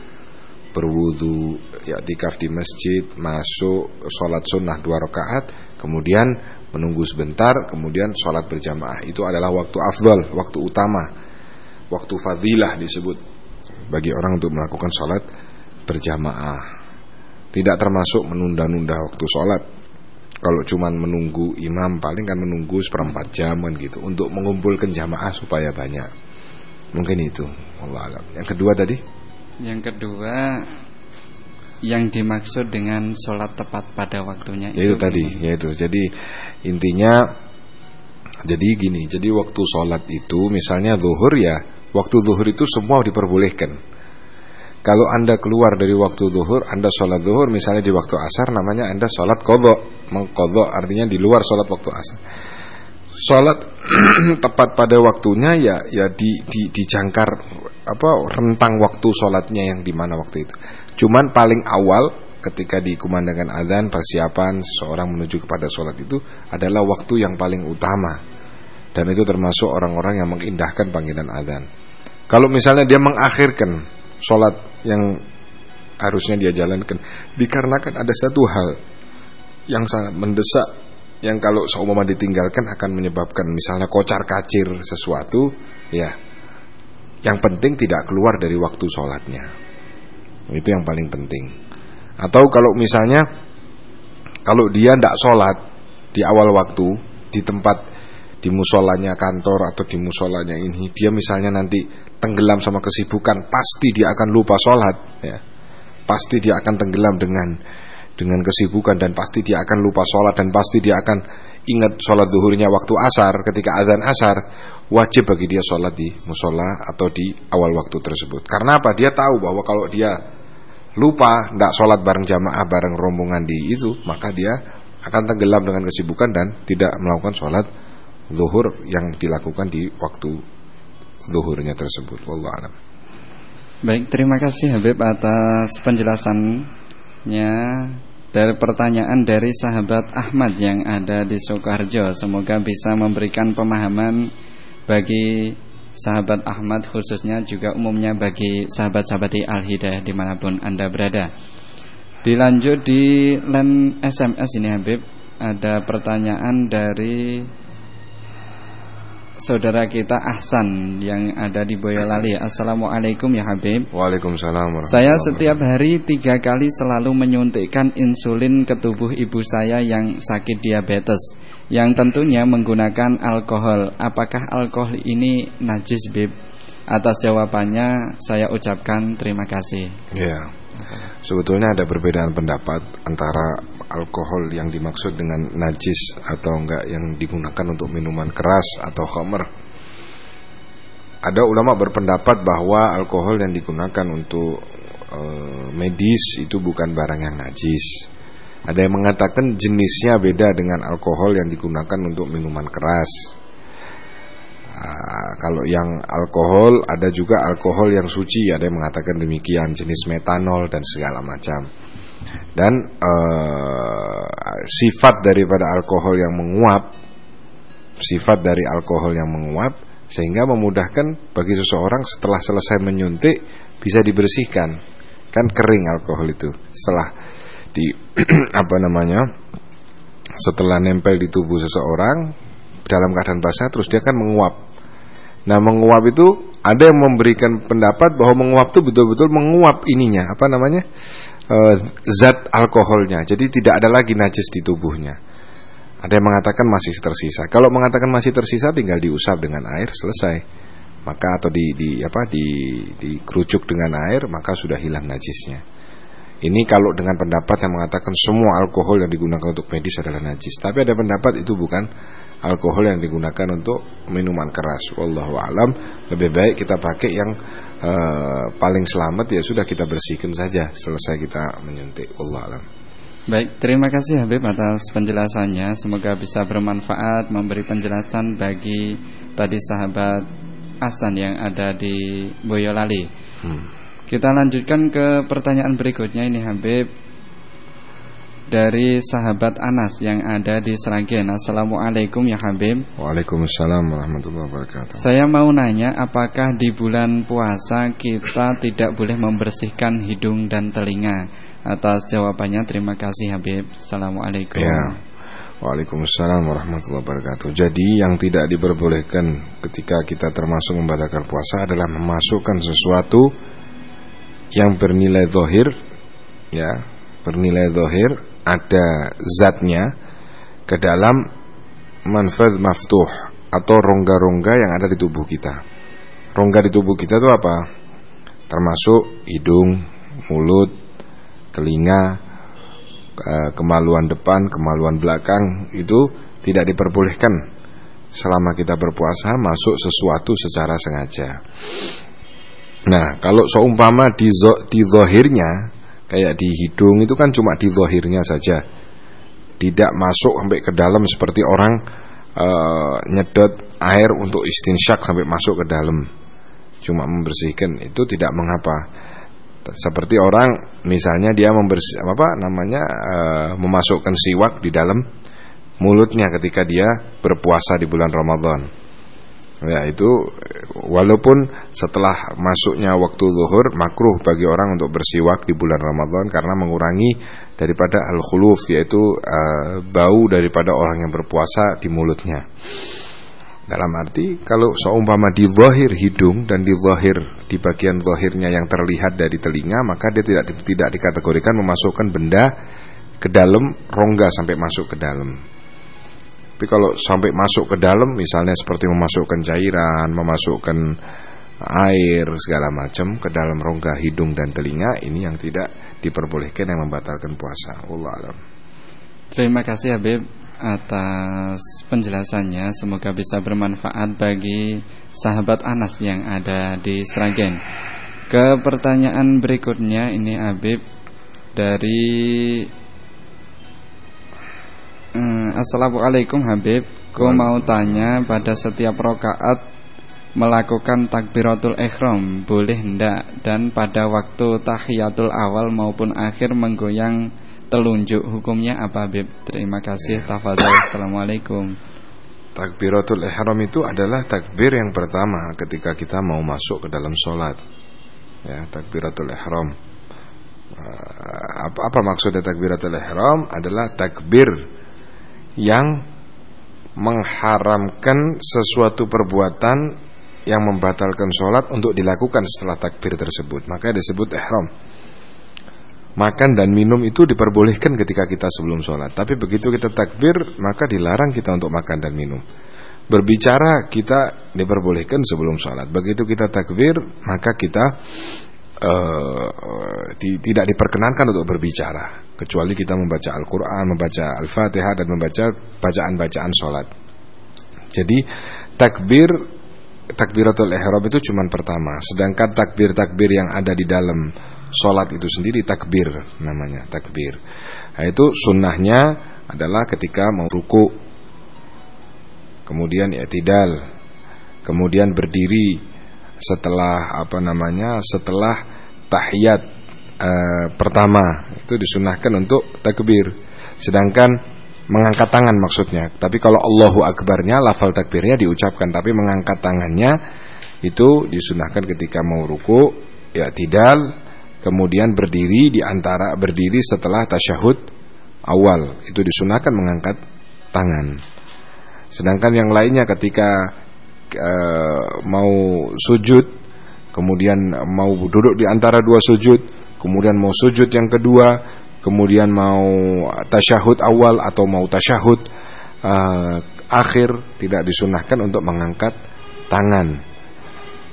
berwudu, ya tikaf di masjid, masuk sholat sunnah dua rakaat, kemudian menunggu sebentar, kemudian sholat berjamaah. Itu adalah waktu afdal, waktu utama, waktu fadilah disebut bagi orang untuk melakukan sholat berjamaah. Tidak termasuk menunda-nunda waktu sholat. Kalau cuma menunggu imam paling kan menunggu seperempat jam kan gitu untuk mengumpulkan jamaah supaya banyak. Mungkin itu. Allah alam. Yang kedua tadi? Yang kedua yang dimaksud dengan sholat tepat pada waktunya ya itu, itu. tadi yaitu jadi intinya jadi gini jadi waktu sholat itu misalnya zuhur ya waktu zuhur itu semua diperbolehkan. Kalau anda keluar dari waktu zuhur anda sholat zuhur misalnya di waktu asar namanya anda sholat kodok mengkodok artinya di luar sholat waktu asar sholat <clears throat> tepat pada waktunya ya ya di, di dijangkar apa rentang waktu sholatnya yang di mana waktu itu. Cuman paling awal ketika dikumandangkan adzan persiapan seorang menuju kepada sholat itu adalah waktu yang paling utama dan itu termasuk orang-orang yang mengindahkan panggilan adzan. Kalau misalnya dia mengakhirkan sholat yang harusnya dia jalankan dikarenakan ada satu hal yang sangat mendesak yang kalau seumpama ditinggalkan akan menyebabkan misalnya kocar kacir sesuatu ya yang penting tidak keluar dari waktu sholatnya. Itu yang paling penting. Atau kalau misalnya kalau dia tidak sholat di awal waktu di tempat di musolanya kantor atau di musolanya ini dia misalnya nanti tenggelam sama kesibukan pasti dia akan lupa sholat ya pasti dia akan tenggelam dengan dengan kesibukan dan pasti dia akan lupa sholat dan pasti dia akan ingat sholat zuhurnya waktu asar ketika azan asar wajib bagi dia sholat di musola atau di awal waktu tersebut. Karena apa? Dia tahu bahwa kalau dia lupa tidak sholat bareng jamaah bareng rombongan di itu, maka dia akan tenggelam dengan kesibukan dan tidak melakukan sholat zuhur yang dilakukan di waktu zuhurnya tersebut. Wallahu a'lam. Baik, terima kasih Habib atas penjelasannya dari pertanyaan dari sahabat Ahmad yang ada di Soekarjo. Semoga bisa memberikan pemahaman bagi sahabat Ahmad khususnya juga umumnya bagi sahabat-sahabat Al-Hidayah di mana pun Anda berada Dilanjut di line SMS ini Habib Ada pertanyaan dari saudara kita Ahsan yang ada di Boyolali. Assalamualaikum ya Habib. Waalaikumsalam. Saya setiap hari tiga kali selalu menyuntikkan insulin ke tubuh ibu saya yang sakit diabetes yang tentunya menggunakan alkohol. Apakah alkohol ini najis, Bib? Atas jawabannya saya ucapkan terima kasih. Ya. Sebetulnya ada perbedaan pendapat antara alkohol yang dimaksud dengan najis atau enggak yang digunakan untuk minuman keras atau khamr. Ada ulama berpendapat bahwa alkohol yang digunakan untuk e, medis itu bukan barang yang najis Ada yang mengatakan jenisnya beda dengan alkohol yang digunakan untuk minuman keras. Nah, kalau yang alkohol ada juga alkohol yang suci, ada yang mengatakan demikian jenis metanol dan segala macam. Dan uh, sifat daripada alkohol yang menguap, sifat dari alkohol yang menguap sehingga memudahkan bagi seseorang setelah selesai menyuntik bisa dibersihkan. Kan kering alkohol itu setelah di <clears throat> apa namanya? setelah nempel di tubuh seseorang dalam keadaan basah terus dia kan menguap. Nah, menguap itu ada yang memberikan pendapat bahwa menguap itu betul-betul menguap ininya, apa namanya? E, zat alkoholnya. Jadi tidak ada lagi najis di tubuhnya. Ada yang mengatakan masih tersisa. Kalau mengatakan masih tersisa tinggal diusap dengan air selesai. Maka atau di, di apa di dikerucuk dengan air maka sudah hilang najisnya. Ini kalau dengan pendapat yang mengatakan semua alkohol yang digunakan untuk medis adalah najis. Tapi ada pendapat itu bukan alkohol yang digunakan untuk minuman keras. Wallahu alam, lebih baik kita pakai yang uh, paling selamat ya sudah kita bersihkan saja selesai kita menyuntik. Wallahu alam. Baik, terima kasih Habib atas penjelasannya. Semoga bisa bermanfaat memberi penjelasan bagi tadi sahabat Asan yang ada di Boyolali. Hmm. Kita lanjutkan ke pertanyaan berikutnya ini Habib dari sahabat Anas yang ada di Seragen. Assalamualaikum ya Habib. Waalaikumsalam warahmatullahi wabarakatuh. Saya mau nanya apakah di bulan puasa kita tidak boleh membersihkan hidung dan telinga? Atas jawabannya terima kasih Habib. Assalamualaikum. Ya. Waalaikumsalam warahmatullahi wabarakatuh. Jadi yang tidak diperbolehkan ketika kita termasuk membatalkan puasa adalah memasukkan sesuatu yang bernilai zohir ya bernilai zohir ada zatnya ke dalam manfaz maftuh atau rongga-rongga yang ada di tubuh kita. Rongga di tubuh kita itu apa? Termasuk hidung mulut telinga kemaluan depan kemaluan belakang itu tidak diperbolehkan selama kita berpuasa masuk sesuatu secara sengaja Nah, kalau seumpama di, di zohirnya, kayak di hidung itu kan cuma di zohirnya saja. Tidak masuk sampai ke dalam seperti orang e, nyedot air untuk istinsyak sampai masuk ke dalam. Cuma membersihkan, itu tidak mengapa. Seperti orang misalnya dia membersih apa namanya e, memasukkan siwak di dalam mulutnya ketika dia berpuasa di bulan Ramadan Ya itu walaupun setelah masuknya waktu zuhur makruh bagi orang untuk bersiwak di bulan Ramadan karena mengurangi daripada al-khuluf yaitu uh, bau daripada orang yang berpuasa di mulutnya. Dalam arti kalau seumpama di zahir hidung dan di zahir di bagian zahirnya yang terlihat dari telinga maka dia tidak tidak dikategorikan memasukkan benda ke dalam rongga sampai masuk ke dalam. Tapi kalau sampai masuk ke dalam misalnya seperti memasukkan cairan, memasukkan air segala macam ke dalam rongga hidung dan telinga ini yang tidak diperbolehkan yang membatalkan puasa. Allah alam. Terima kasih Habib atas penjelasannya. Semoga bisa bermanfaat bagi sahabat Anas yang ada di Sragen. Ke pertanyaan berikutnya ini Habib dari Hmm, Assalamualaikum Habib. Ku mau tanya pada setiap rokaat Melakukan takbiratul ikhram Boleh ndak? Dan pada waktu tahiyatul awal maupun akhir Menggoyang telunjuk Hukumnya apa Habib? Terima kasih Tafadhol. Assalamualaikum. Takbiratul ihram itu adalah takbir yang pertama ketika kita mau masuk ke dalam sholat. Ya, Takbiratul ihram. Apa, apa maksudnya takbiratul ihram? Adalah takbir yang mengharamkan sesuatu perbuatan yang membatalkan sholat untuk dilakukan setelah takbir tersebut. Maka disebut ihram. Makan dan minum itu diperbolehkan ketika kita sebelum sholat. Tapi begitu kita takbir maka dilarang kita untuk makan dan minum. Berbicara kita diperbolehkan sebelum sholat. Begitu kita takbir maka kita uh, di, tidak diperkenankan untuk berbicara kecuali kita membaca Al-Quran, membaca Al-Fatihah dan membaca bacaan-bacaan sholat. Jadi takbir takbiratul ihram itu cuma pertama, sedangkan takbir-takbir yang ada di dalam sholat itu sendiri takbir namanya takbir. Nah, itu sunnahnya adalah ketika mau ruku, kemudian i'tidal, kemudian berdiri setelah apa namanya setelah tahiyat uh, pertama itu disunahkan untuk takbir. Sedangkan mengangkat tangan maksudnya. Tapi kalau Allahu Akbarnya lafal takbirnya diucapkan, tapi mengangkat tangannya itu disunahkan ketika mau ruku, ya tidal, kemudian berdiri di antara berdiri setelah tasyahud awal. Itu disunahkan mengangkat tangan. Sedangkan yang lainnya ketika uh, mau sujud, kemudian mau duduk di antara dua sujud, kemudian mau sujud yang kedua, kemudian mau tasyahud awal atau mau tasyahud uh, akhir tidak disunahkan untuk mengangkat tangan.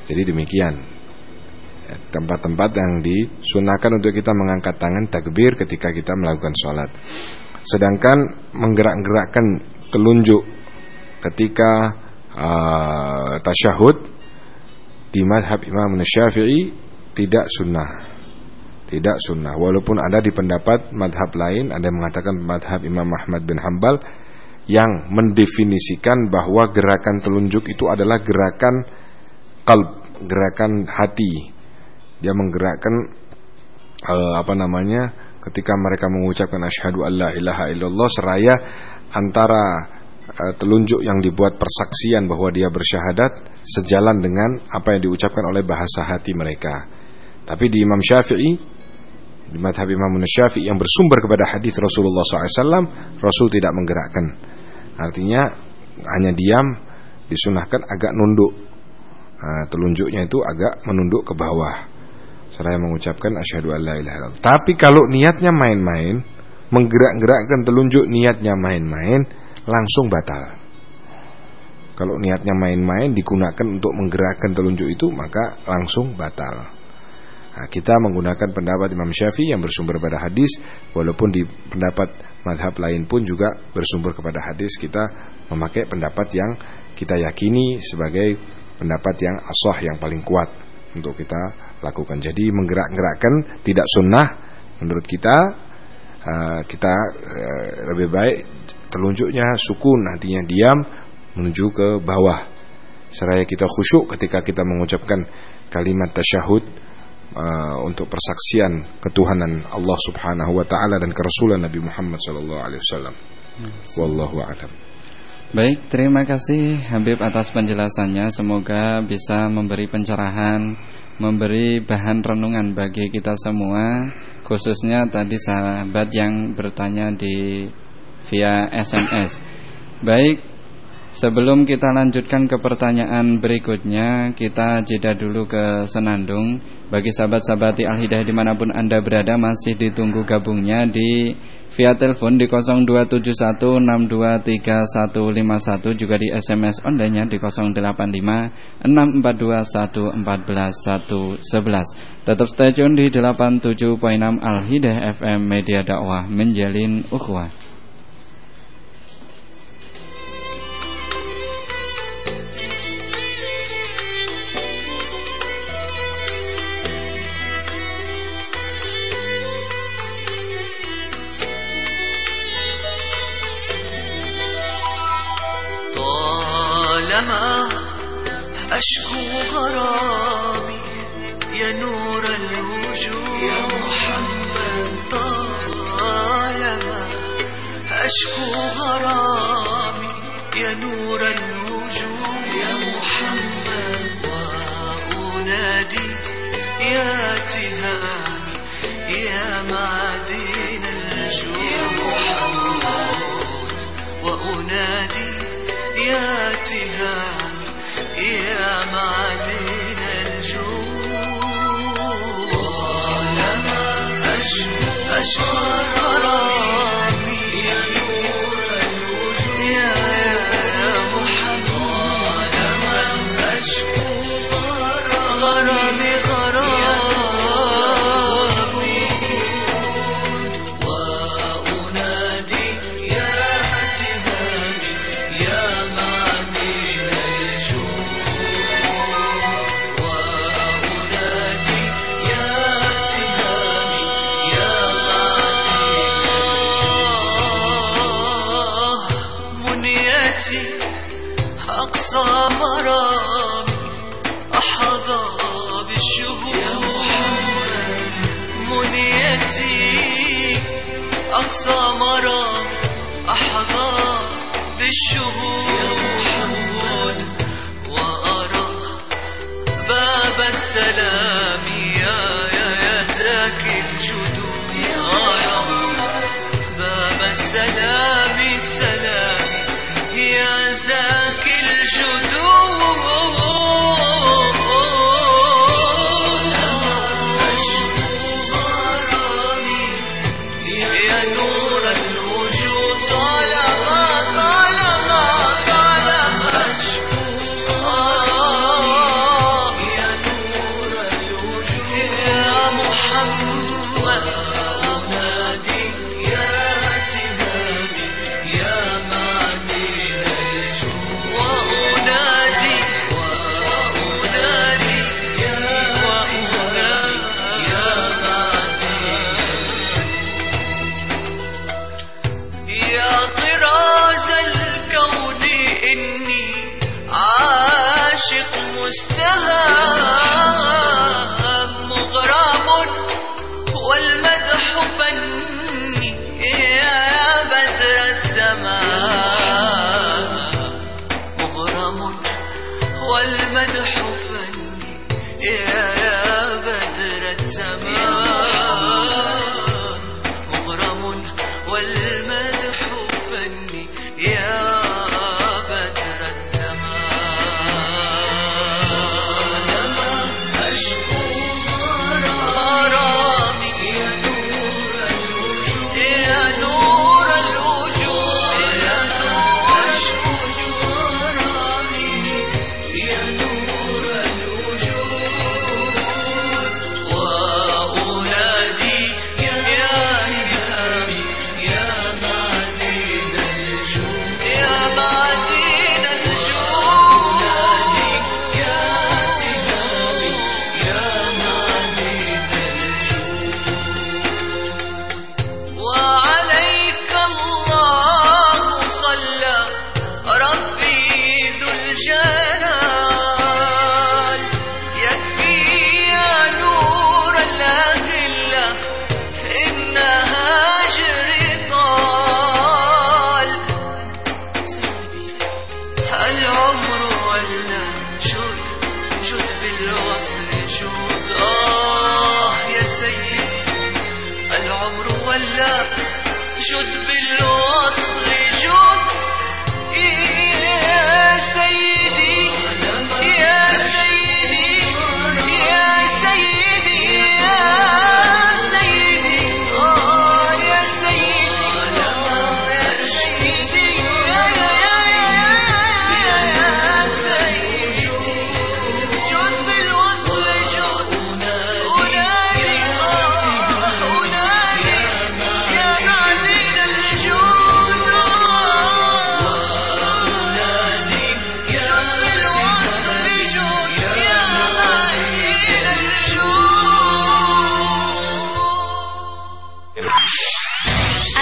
Jadi demikian tempat-tempat yang disunahkan untuk kita mengangkat tangan takbir ketika kita melakukan sholat. Sedangkan menggerak-gerakkan telunjuk ketika uh, tasyahud di madhab Imam Syafi'i tidak sunnah. Tidak sunnah. Walaupun ada di pendapat madhab lain, ada yang mengatakan madhab Imam Ahmad bin Hambal yang mendefinisikan bahwa gerakan telunjuk itu adalah gerakan kalb, gerakan hati dia menggerakkan uh, apa namanya ketika mereka mengucapkan asyhadu alla ilaha illallah seraya antara uh, telunjuk yang dibuat persaksian bahwa dia bersyahadat sejalan dengan apa yang diucapkan oleh bahasa hati mereka. Tapi di Imam Syafi'i di madhab Imam Syafi'i yang bersumber kepada hadis Rasulullah SAW, Rasul tidak menggerakkan. Artinya hanya diam, disunahkan agak nunduk. Nah, telunjuknya itu agak menunduk ke bawah seraya mengucapkan asyhadu alla ilaha illallah. Tapi kalau niatnya main-main, menggerak-gerakkan telunjuk niatnya main-main, langsung batal. Kalau niatnya main-main digunakan untuk menggerakkan telunjuk itu maka langsung batal. Nah, kita menggunakan pendapat Imam Syafi'i yang bersumber pada hadis, walaupun di pendapat madhab lain pun juga bersumber kepada hadis, kita memakai pendapat yang kita yakini sebagai pendapat yang asoh yang paling kuat untuk kita lakukan. Jadi menggerak-gerakkan tidak sunnah menurut kita uh, kita uh, lebih baik telunjuknya sukun nantinya diam menuju ke bawah. Seraya kita khusyuk ketika kita mengucapkan kalimat tasyahud uh, untuk persaksian ketuhanan Allah Subhanahu wa taala dan kerasulan Nabi Muhammad sallallahu alaihi wasallam. Wallahu a'lam. Baik, terima kasih Habib atas penjelasannya. Semoga bisa memberi pencerahan memberi bahan renungan bagi kita semua khususnya tadi sahabat yang bertanya di via SMS. Baik, sebelum kita lanjutkan ke pertanyaan berikutnya, kita jeda dulu ke Senandung. Bagi sahabat-sahabat Al-Hidayah di mana pun Anda berada masih ditunggu gabungnya di via telepon di 0271623151 juga di SMS online-nya di 085642141111. Tetap stay tune di 87.6 Al-Hidayah FM Media Dakwah menjalin ukhuwah.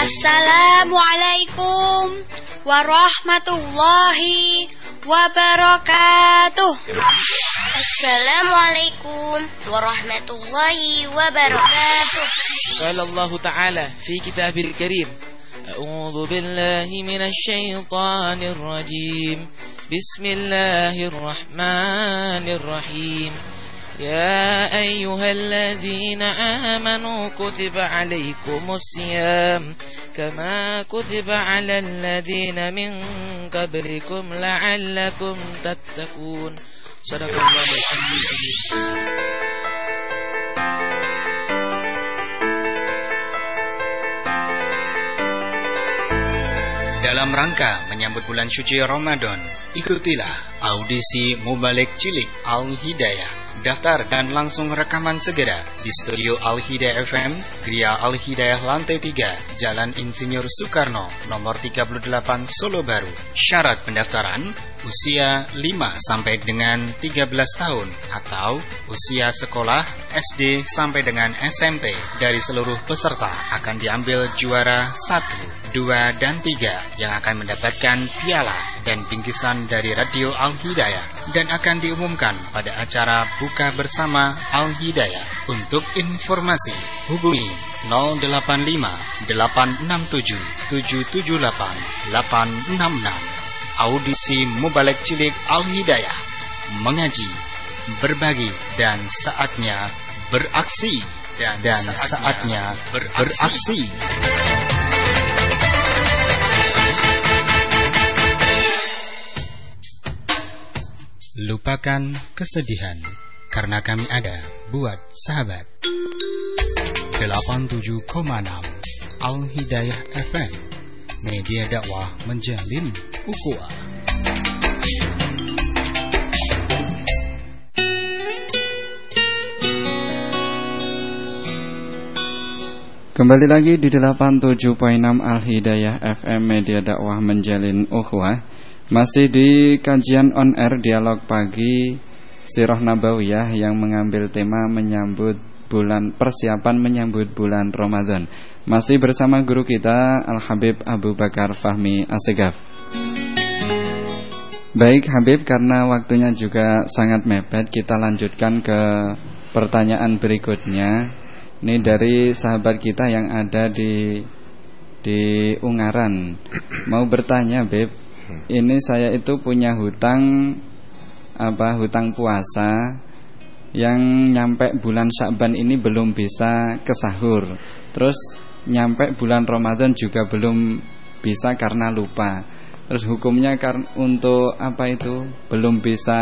السلام عليكم ورحمة الله وبركاته. السلام عليكم ورحمة الله وبركاته. قال الله تعالى في كتابه الكريم أعوذ بالله من الشيطان الرجيم بسم الله الرحمن الرحيم. يا أيها الذين آمنوا كتب عليكم الصيام كما كتب على الذين من قبلكم لعلكم تتقون صدق الله العظيم Dalam rangka menyambut bulan suci Ramadan, ikutilah audisi Mubalik Cilik Al-Hidayah Daftar dan langsung rekaman segera di studio Al-Hidayah FM, Gria Al-Hidayah Lantai 3, Jalan Insinyur Soekarno, nomor 38 Solo Baru. Syarat pendaftaran usia 5 sampai dengan 13 tahun atau usia sekolah SD sampai dengan SMP dari seluruh peserta akan diambil juara 1, 2, dan 3 yang akan mendapatkan piala dan bingkisan dari Radio Al-Hidayah dan akan diumumkan pada acara buka bersama Al-Hidayah. Untuk informasi, hubungi 085 867 778 866 audisi Mubalek Cilik Al-Hidayah mengaji, berbagi dan saatnya beraksi dan, saatnya, beraksi. Lupakan kesedihan karena kami ada buat sahabat. 87,6 Al-Hidayah FM Media dakwah menjalin ukhuwah. Kembali lagi di 87.6 Al Hidayah FM Media Dakwah Menjalin Ukhuwah. Masih di kajian on air dialog pagi Sirah Nabawiyah yang mengambil tema menyambut bulan persiapan menyambut bulan Ramadan. Masih bersama guru kita Al Habib Abu Bakar Fahmi Asegaf. Baik Habib karena waktunya juga sangat mepet kita lanjutkan ke pertanyaan berikutnya. Ini dari sahabat kita yang ada di di Ungaran. Mau bertanya, Beb. Ini saya itu punya hutang apa hutang puasa yang nyampe bulan Syakban ini belum bisa ke sahur. Terus nyampe bulan Ramadan juga belum bisa karena lupa. Terus hukumnya untuk apa itu belum bisa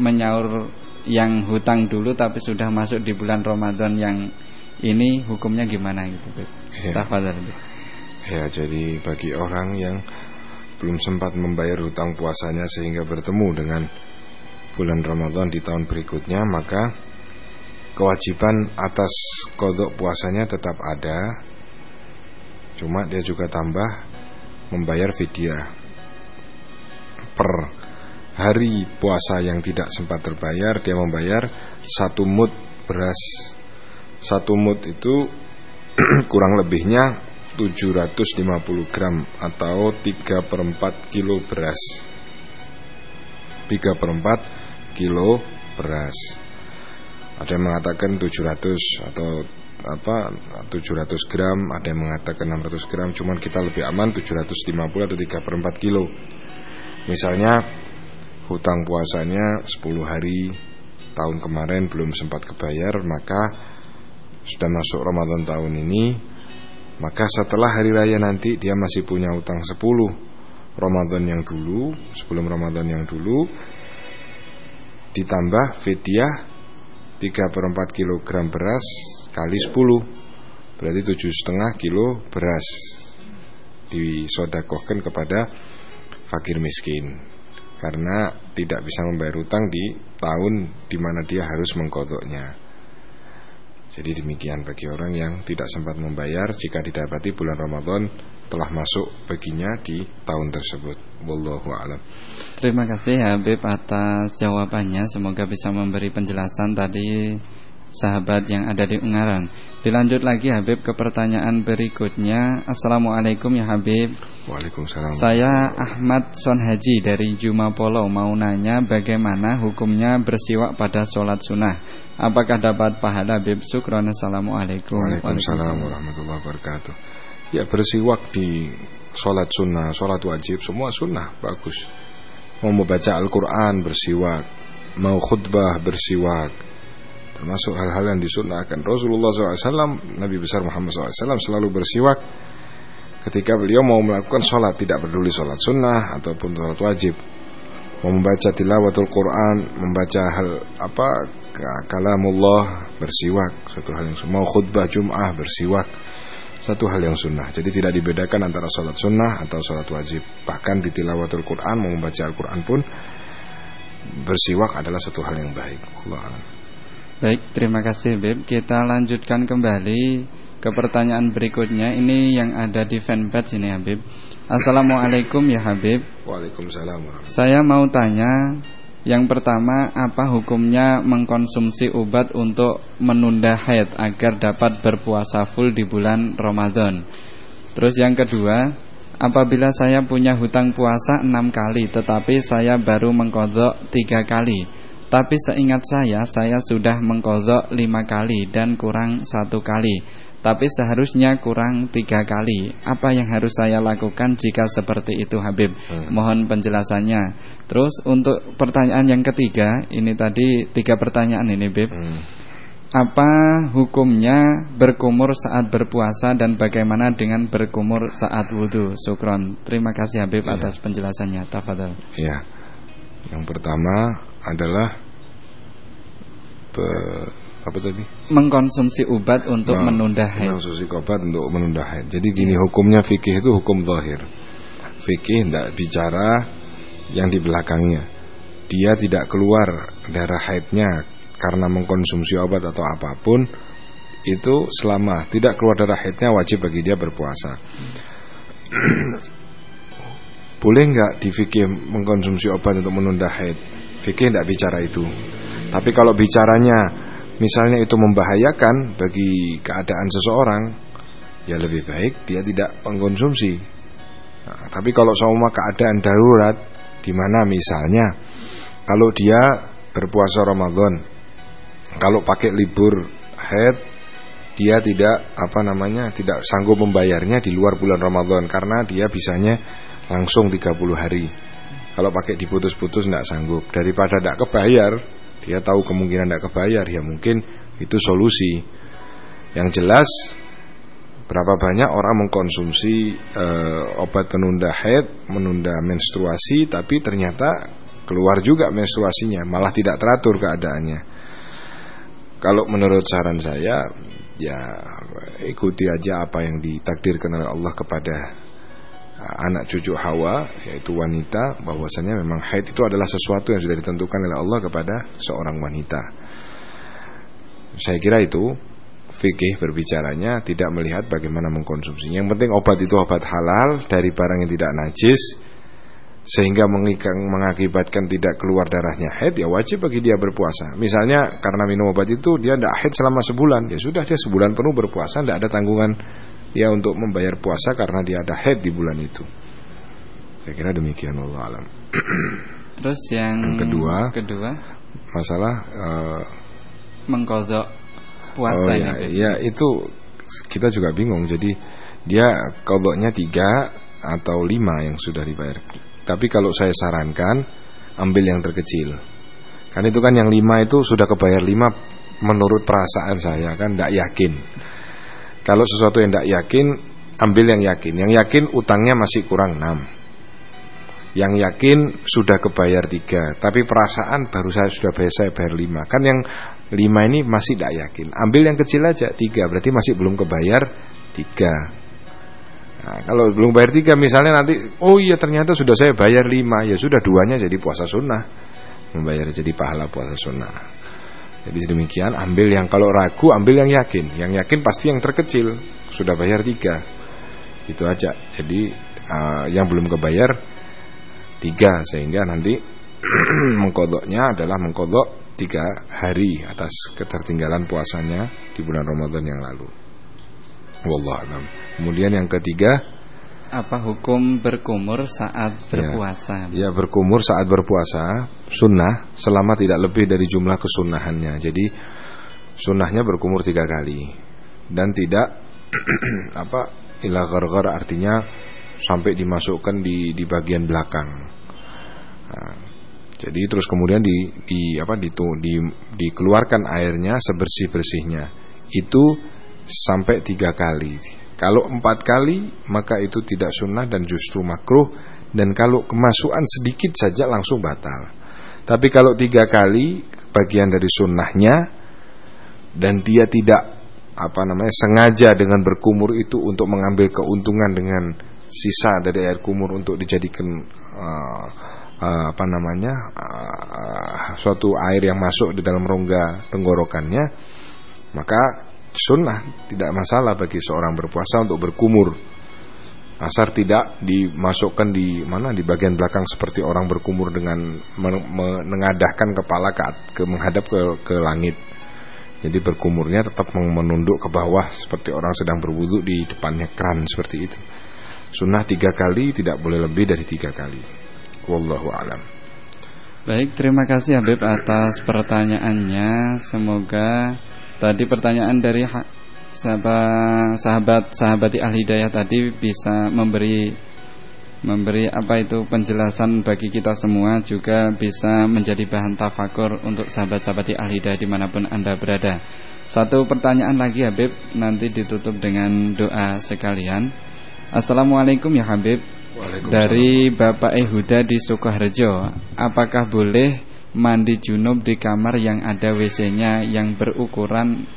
menyaur yang hutang dulu tapi sudah masuk di bulan Ramadan yang ini hukumnya gimana gitu? Ya. Tafadhal. Ya, jadi bagi orang yang belum sempat membayar hutang puasanya sehingga bertemu dengan bulan Ramadan di tahun berikutnya, maka kewajiban atas kodok puasanya tetap ada. Cuma dia juga tambah membayar fidyah per hari puasa yang tidak sempat terbayar dia membayar satu mut beras. Satu mut itu <clears throat> kurang lebihnya 750 gram atau 3 per 4 kilo beras. 3 per 4 kilo beras. Ada yang mengatakan 700 atau apa 700 gram ada yang mengatakan 600 gram cuman kita lebih aman 750 atau 3 per 4 kilo. Misalnya hutang puasanya 10 hari tahun kemarin belum sempat kebayar maka sudah masuk Ramadan tahun ini maka setelah hari raya nanti dia masih punya utang 10 Ramadan yang dulu sebelum Ramadan yang dulu ditambah fidyah 3 per 4 kg beras kali 10 berarti 7,5 kilo beras disodakohkan kepada fakir miskin karena tidak bisa membayar utang di tahun di mana dia harus mengkodoknya. Jadi demikian bagi orang yang tidak sempat membayar jika didapati bulan Ramadan telah masuk baginya di tahun tersebut. Wallahu a'lam. Terima kasih Habib atas jawabannya. Semoga bisa memberi penjelasan tadi sahabat yang ada di Ungaran. Dilanjut lagi Habib ke pertanyaan berikutnya. Assalamualaikum ya Habib. Waalaikumsalam. Saya Ahmad Son Haji dari Jumapolo mau nanya bagaimana hukumnya bersiwak pada sholat sunnah. Apakah dapat pahala Habib? Syukron. Assalamualaikum. Waalaikumsalam warahmatullahi wabarakatuh. Ya bersiwak di sholat sunnah, sholat wajib semua sunnah bagus. Mau membaca Al-Quran bersiwak, mau khutbah bersiwak, termasuk hal-hal yang disunahkan. Rasulullah SAW Nabi besar Muhammad SAW selalu bersiwak ketika beliau mau melakukan sholat tidak peduli sholat sunnah ataupun sholat wajib. Mau membaca tilawatul Quran membaca hal apa kalamullah bersiwak. Satu hal yang mau khutbah Jum'ah bersiwak. Satu hal yang sunnah. Jadi tidak dibedakan antara sholat sunnah atau sholat wajib. Bahkan di tilawatul Quran mau membaca Al-Quran pun bersiwak adalah satu hal yang baik. Allah Baik, terima kasih Bib. Kita lanjutkan kembali ke pertanyaan berikutnya. Ini yang ada di fanpage ini Habib. Assalamualaikum ya Habib. Waalaikumsalam Saya mau tanya, yang pertama apa hukumnya mengkonsumsi obat untuk menunda haid agar dapat berpuasa full di bulan Ramadan? Terus yang kedua, apabila saya punya hutang puasa enam kali, tetapi saya baru mengkodok tiga kali, tapi seingat saya, saya sudah mengkodok lima kali dan kurang satu kali. Tapi seharusnya kurang tiga kali. Apa yang harus saya lakukan jika seperti itu, Habib? Hmm. Mohon penjelasannya. Terus untuk pertanyaan yang ketiga, ini tadi tiga pertanyaan ini, Bib. Hmm. Apa hukumnya berkumur saat berpuasa dan bagaimana dengan berkumur saat wudhu? Sukron. Terima kasih Habib Iya. atas penjelasannya. Tafadhol. Ya. Yang pertama adalah pe- apa tadi? Mengkonsumsi obat untuk Nah, menunda haid. Mengkonsumsi obat untuk menunda haid. Jadi gini hukumnya fikih itu hukum zahir. Fikih tidak bicara yang di belakangnya. Dia tidak keluar darah haidnya karena mengkonsumsi obat atau apa pun itu selama tidak keluar darah haidnya wajib bagi dia berpuasa. <clears throat> Boleh nggak di fikih mengkonsumsi obat untuk menunda haid? Fikih tidak bicara itu. Tapi kalau bicaranya misalnya itu membahayakan bagi keadaan seseorang, ya lebih baik dia tidak mengkonsumsi. Nah, tapi kalau semua keadaan darurat, di mana misalnya kalau dia berpuasa Ramadan, kalau pakai libur haid, dia tidak apa namanya tidak sanggup membayarnya di luar bulan Ramadan karena dia bisanya langsung 30 hari. Kalau pakai diputus-putus tidak sanggup. Daripada tidak kebayar, dia tahu kemungkinan tidak kebayar, ya mungkin itu solusi. Yang jelas berapa banyak orang mengkonsumsi eh, obat penunda haid, menunda menstruasi, tapi ternyata keluar juga menstruasinya, malah tidak teratur keadaannya. Kalau menurut saran saya, ya ikuti aja apa yang ditakdirkan oleh Allah kepada anak cucu Hawa, yaitu wanita, bahwasanya memang haid itu adalah sesuatu yang sudah ditentukan oleh Allah kepada seorang wanita. Saya kira itu fikih berbicaranya tidak melihat bagaimana mengkonsumsinya. Yang penting obat itu obat halal dari barang yang tidak najis sehingga mengakibatkan tidak keluar darahnya haid ya wajib bagi dia berpuasa. Misalnya karena minum obat itu dia tidak haid selama sebulan, ya sudah dia sebulan penuh berpuasa, tidak ada tanggungan dia untuk membayar puasa karena dia ada haid di bulan itu. Saya kira demikian Allah alam. <clears throat> Terus yang, Yang kedua. kedua Masalah eh, mengkodok puasa oh ya, ya itu kita juga bingung. Jadi dia kodoknya tiga atau lima yang sudah dibayar. Tapi kalau saya sarankan ambil yang terkecil. Kan itu kan yang lima itu sudah kebayar lima menurut perasaan saya kan tidak yakin. Kalau sesuatu yang tidak yakin ambil yang yakin. Yang yakin utangnya masih kurang enam. Yang yakin sudah kebayar tiga, tapi perasaan baru saya sudah bayar saya bayar lima. Kan yang lima ini masih tidak yakin. Ambil yang kecil aja tiga, berarti masih belum kebayar tiga. Nah, kalau belum bayar tiga, misalnya nanti, oh iya ternyata sudah saya bayar lima, ya sudah duanya jadi puasa sunnah, membayar jadi pahala puasa sunnah. Jadi demikian, ambil yang kalau ragu, ambil yang yakin. Yang yakin pasti yang terkecil, sudah bayar tiga, itu aja. Jadi uh, yang belum kebayar tiga sehingga nanti <clears throat> mengkodoknya adalah mengkodok tiga hari atas ketertinggalan puasanya di bulan Ramadan yang lalu. Wallahualam. Kemudian yang ketiga, Apa hukum berkumur saat berpuasa? ya berkumur saat berpuasa sunnah selama tidak lebih dari jumlah kesunahannya. Jadi sunnahnya berkumur tiga kali dan tidak <clears throat> apa ila gargar artinya sampai dimasukkan di di bagian belakang. Nah, jadi terus kemudian di di apa di, di dikeluarkan airnya sebersih bersihnya itu sampai tiga kali. Kalau empat kali maka itu tidak sunnah dan justru makruh dan kalau kemasukan sedikit saja langsung batal. Tapi kalau tiga kali bagian dari sunnahnya dan dia tidak apa namanya sengaja dengan berkumur itu untuk mengambil keuntungan dengan sisa dari air kumur untuk dijadikan uh, eh, apa namanya eh, suatu air yang masuk di dalam rongga tenggorokannya, maka sunnah tidak masalah bagi seorang berpuasa untuk berkumur. Asar tidak dimasukkan di mana di bagian belakang seperti orang berkumur dengan men- menengadahkan kepala ke, ke menghadap ke, ke langit. Jadi berkumurnya tetap menunduk ke bawah seperti orang sedang berwudhu di depannya keran seperti itu. Sunnah tiga kali tidak boleh lebih dari tiga kali. Wallahu alam. Baik, terima kasih Habib atas pertanyaannya. Semoga tadi pertanyaan dari ha- sahabat sahabat sahabati al hidayah tadi bisa memberi memberi apa itu penjelasan bagi kita semua juga bisa menjadi bahan tafakur untuk sahabat-sahabati al hidayah di mana pun anda berada. Satu pertanyaan lagi Habib nanti ditutup dengan doa sekalian. Assalamualaikum ya Habib. Dari Bapak Ehuda di Sukoharjo, apakah boleh mandi junub di kamar yang ada WC-nya yang berukuran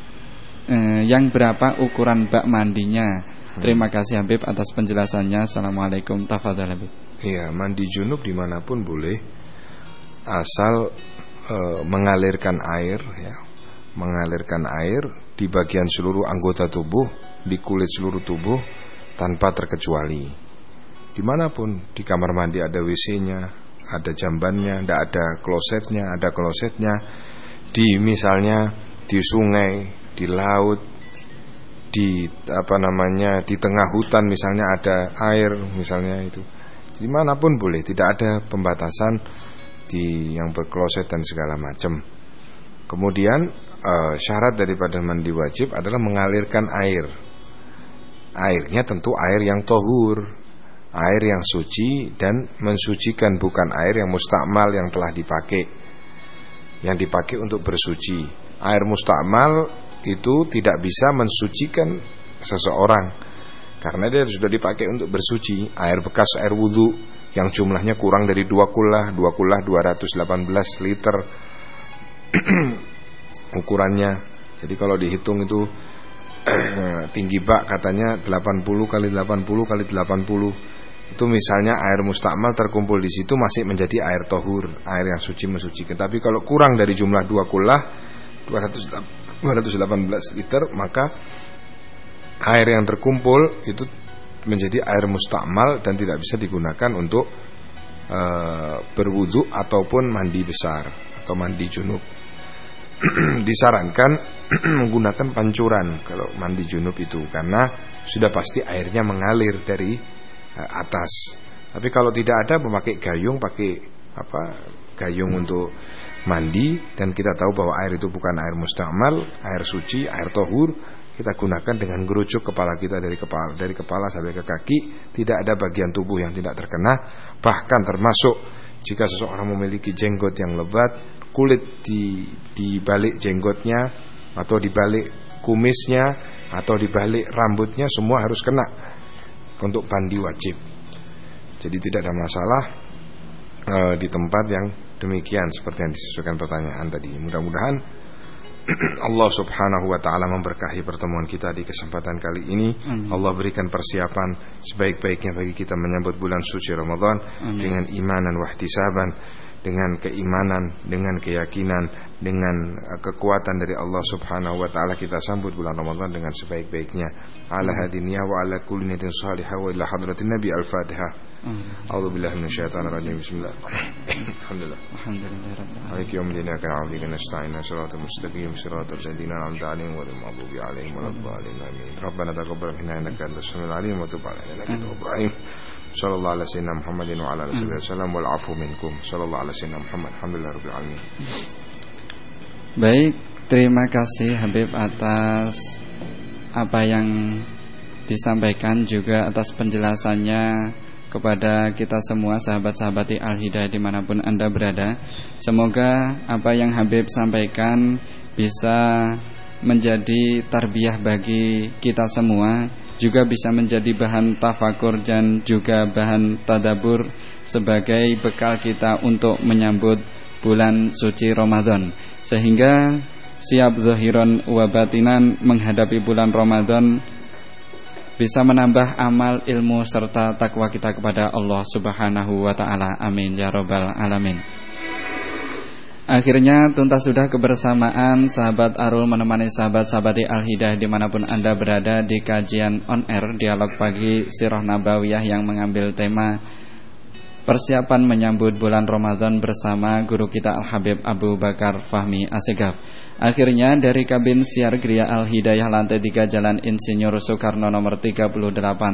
eh, yang berapa ukuran bak mandinya? Terima kasih Habib atas penjelasannya. Assalamualaikum. Tafadhal Habib. Iya, mandi junub di mana pun boleh, asal eh, mengalirkan air, ya, mengalirkan air di bagian seluruh anggota tubuh, di kulit seluruh tubuh tanpa terkecuali. Di mana pun di kamar mandi ada WC-nya, ada jambannya, tidak ada klosetnya, ada klosetnya. Di misalnya di sungai, di laut, di apa namanya di tengah hutan misalnya ada air misalnya itu. Di mana pun boleh tidak ada pembatasan di yang berkloset dan segala macam. Kemudian eh, syarat daripada mandi wajib adalah mengalirkan air. Airnya tentu air yang tohur air yang suci dan mensucikan bukan air yang mustakmal yang telah dipakai yang dipakai untuk bersuci. Air mustakmal itu tidak bisa mensucikan seseorang karena dia sudah dipakai untuk bersuci. Air bekas air wudhu yang jumlahnya kurang dari dua kulah dua kulah 218 liter <clears throat> ukurannya. Jadi kalau dihitung itu tinggi bak katanya 80 kali 80 kali 80 itu misalnya air mustakmal terkumpul di situ masih menjadi air tohur air yang suci mensucikan. Tapi kalau kurang dari jumlah dua kulah 200 218 liter maka air yang terkumpul itu menjadi air mustakmal dan tidak bisa digunakan untuk e, berwudu ataupun mandi besar atau mandi junub <clears throat> disarankan <clears throat> menggunakan pancuran kalau mandi junub itu karena sudah pasti airnya mengalir dari e, atas. Tapi kalau tidak ada memakai gayung pakai apa gayung untuk mandi dan kita tahu bahwa air itu bukan air mustakmal, air suci, air tohur, kita gunakan dengan gerucuk kepala kita dari kepala dari kepala sampai ke kaki, tidak ada bagian tubuh yang tidak terkena, bahkan termasuk jika seseorang memiliki jenggot yang lebat, kulit di di balik jenggotnya atau di balik kumisnya atau di balik rambutnya semua harus kena untuk mandi wajib. Jadi tidak ada masalah e, di tempat yang demikian seperti yang disesuaikan pertanyaan tadi. Mudah-mudahan <clears throat> Allah Subhanahu wa taala memberkahi pertemuan kita di kesempatan kali ini. Amin. Allah berikan persiapan sebaik-baiknya bagi kita menyambut bulan suci Ramadan Amin. dengan iman dan wahtisaban, dengan keimanan, dengan keyakinan, dengan uh, kekuatan dari Allah Subhanahu wa taala kita sambut bulan Ramadan dengan sebaik-baiknya. Ala hadiniya wa ala kulli niyatin salihah wa ila hadratin Nabi Al-Fatihah. A'udzu billahi minasyaitonir rajim. Bismillah. Alhamdulillah. Alhamdulillah rabbil alamin. عليك يوم الدين إياك نعبد وإياك نستعين صراط المستقيم صراط الذين أنعمت عليهم غير المغضوب عليهم ولا الضالين آمين ربنا تقبل منا إنك أنت السميع العليم وتب علينا إنك أنت التواب الرحيم صلى الله على سيدنا محمد وعلى آله وصحبه وسلم والعفو منكم صلى الله على سيدنا محمد الحمد لله رب العالمين Baik, terima kasih Habib atas apa yang disampaikan juga atas penjelasannya kepada kita semua sahabat-sahabati Al-Hidayah di mana pun Anda berada. Semoga apa yang Habib sampaikan bisa menjadi tarbiyah bagi kita semua juga bisa menjadi bahan tafakur dan juga bahan tadabur sebagai bekal kita untuk menyambut bulan suci Ramadan sehingga siap zahiran wa batinan menghadapi bulan Ramadan bisa menambah amal ilmu serta takwa kita kepada Allah Subhanahu wa taala. Amin ya rabbal alamin. Akhirnya tuntas sudah kebersamaan sahabat Arul menemani sahabat-sahabati Al-Hidayah di mana pun Anda berada di kajian on air dialog pagi Sirah Nabawiyah yang mengambil tema persiapan menyambut bulan Ramadan bersama guru kita Al-Habib Abu Bakar Fahmi Asegaf. Akhirnya dari kabin siar Gria Al-Hidayah lantai 3 Jalan Insinyur Soekarno nomor 38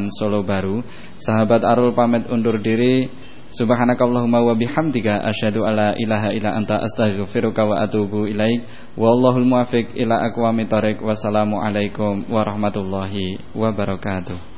Solo Baru. Sahabat Arul pamit undur diri. Subhanakallahumma wa bihamdika asyhadu alla ilaha illa anta astaghfiruka wa atubu ilaik. Wallahul muwaffiq ila aqwami thariq wassalamu alaikum warahmatullahi wabarakatuh.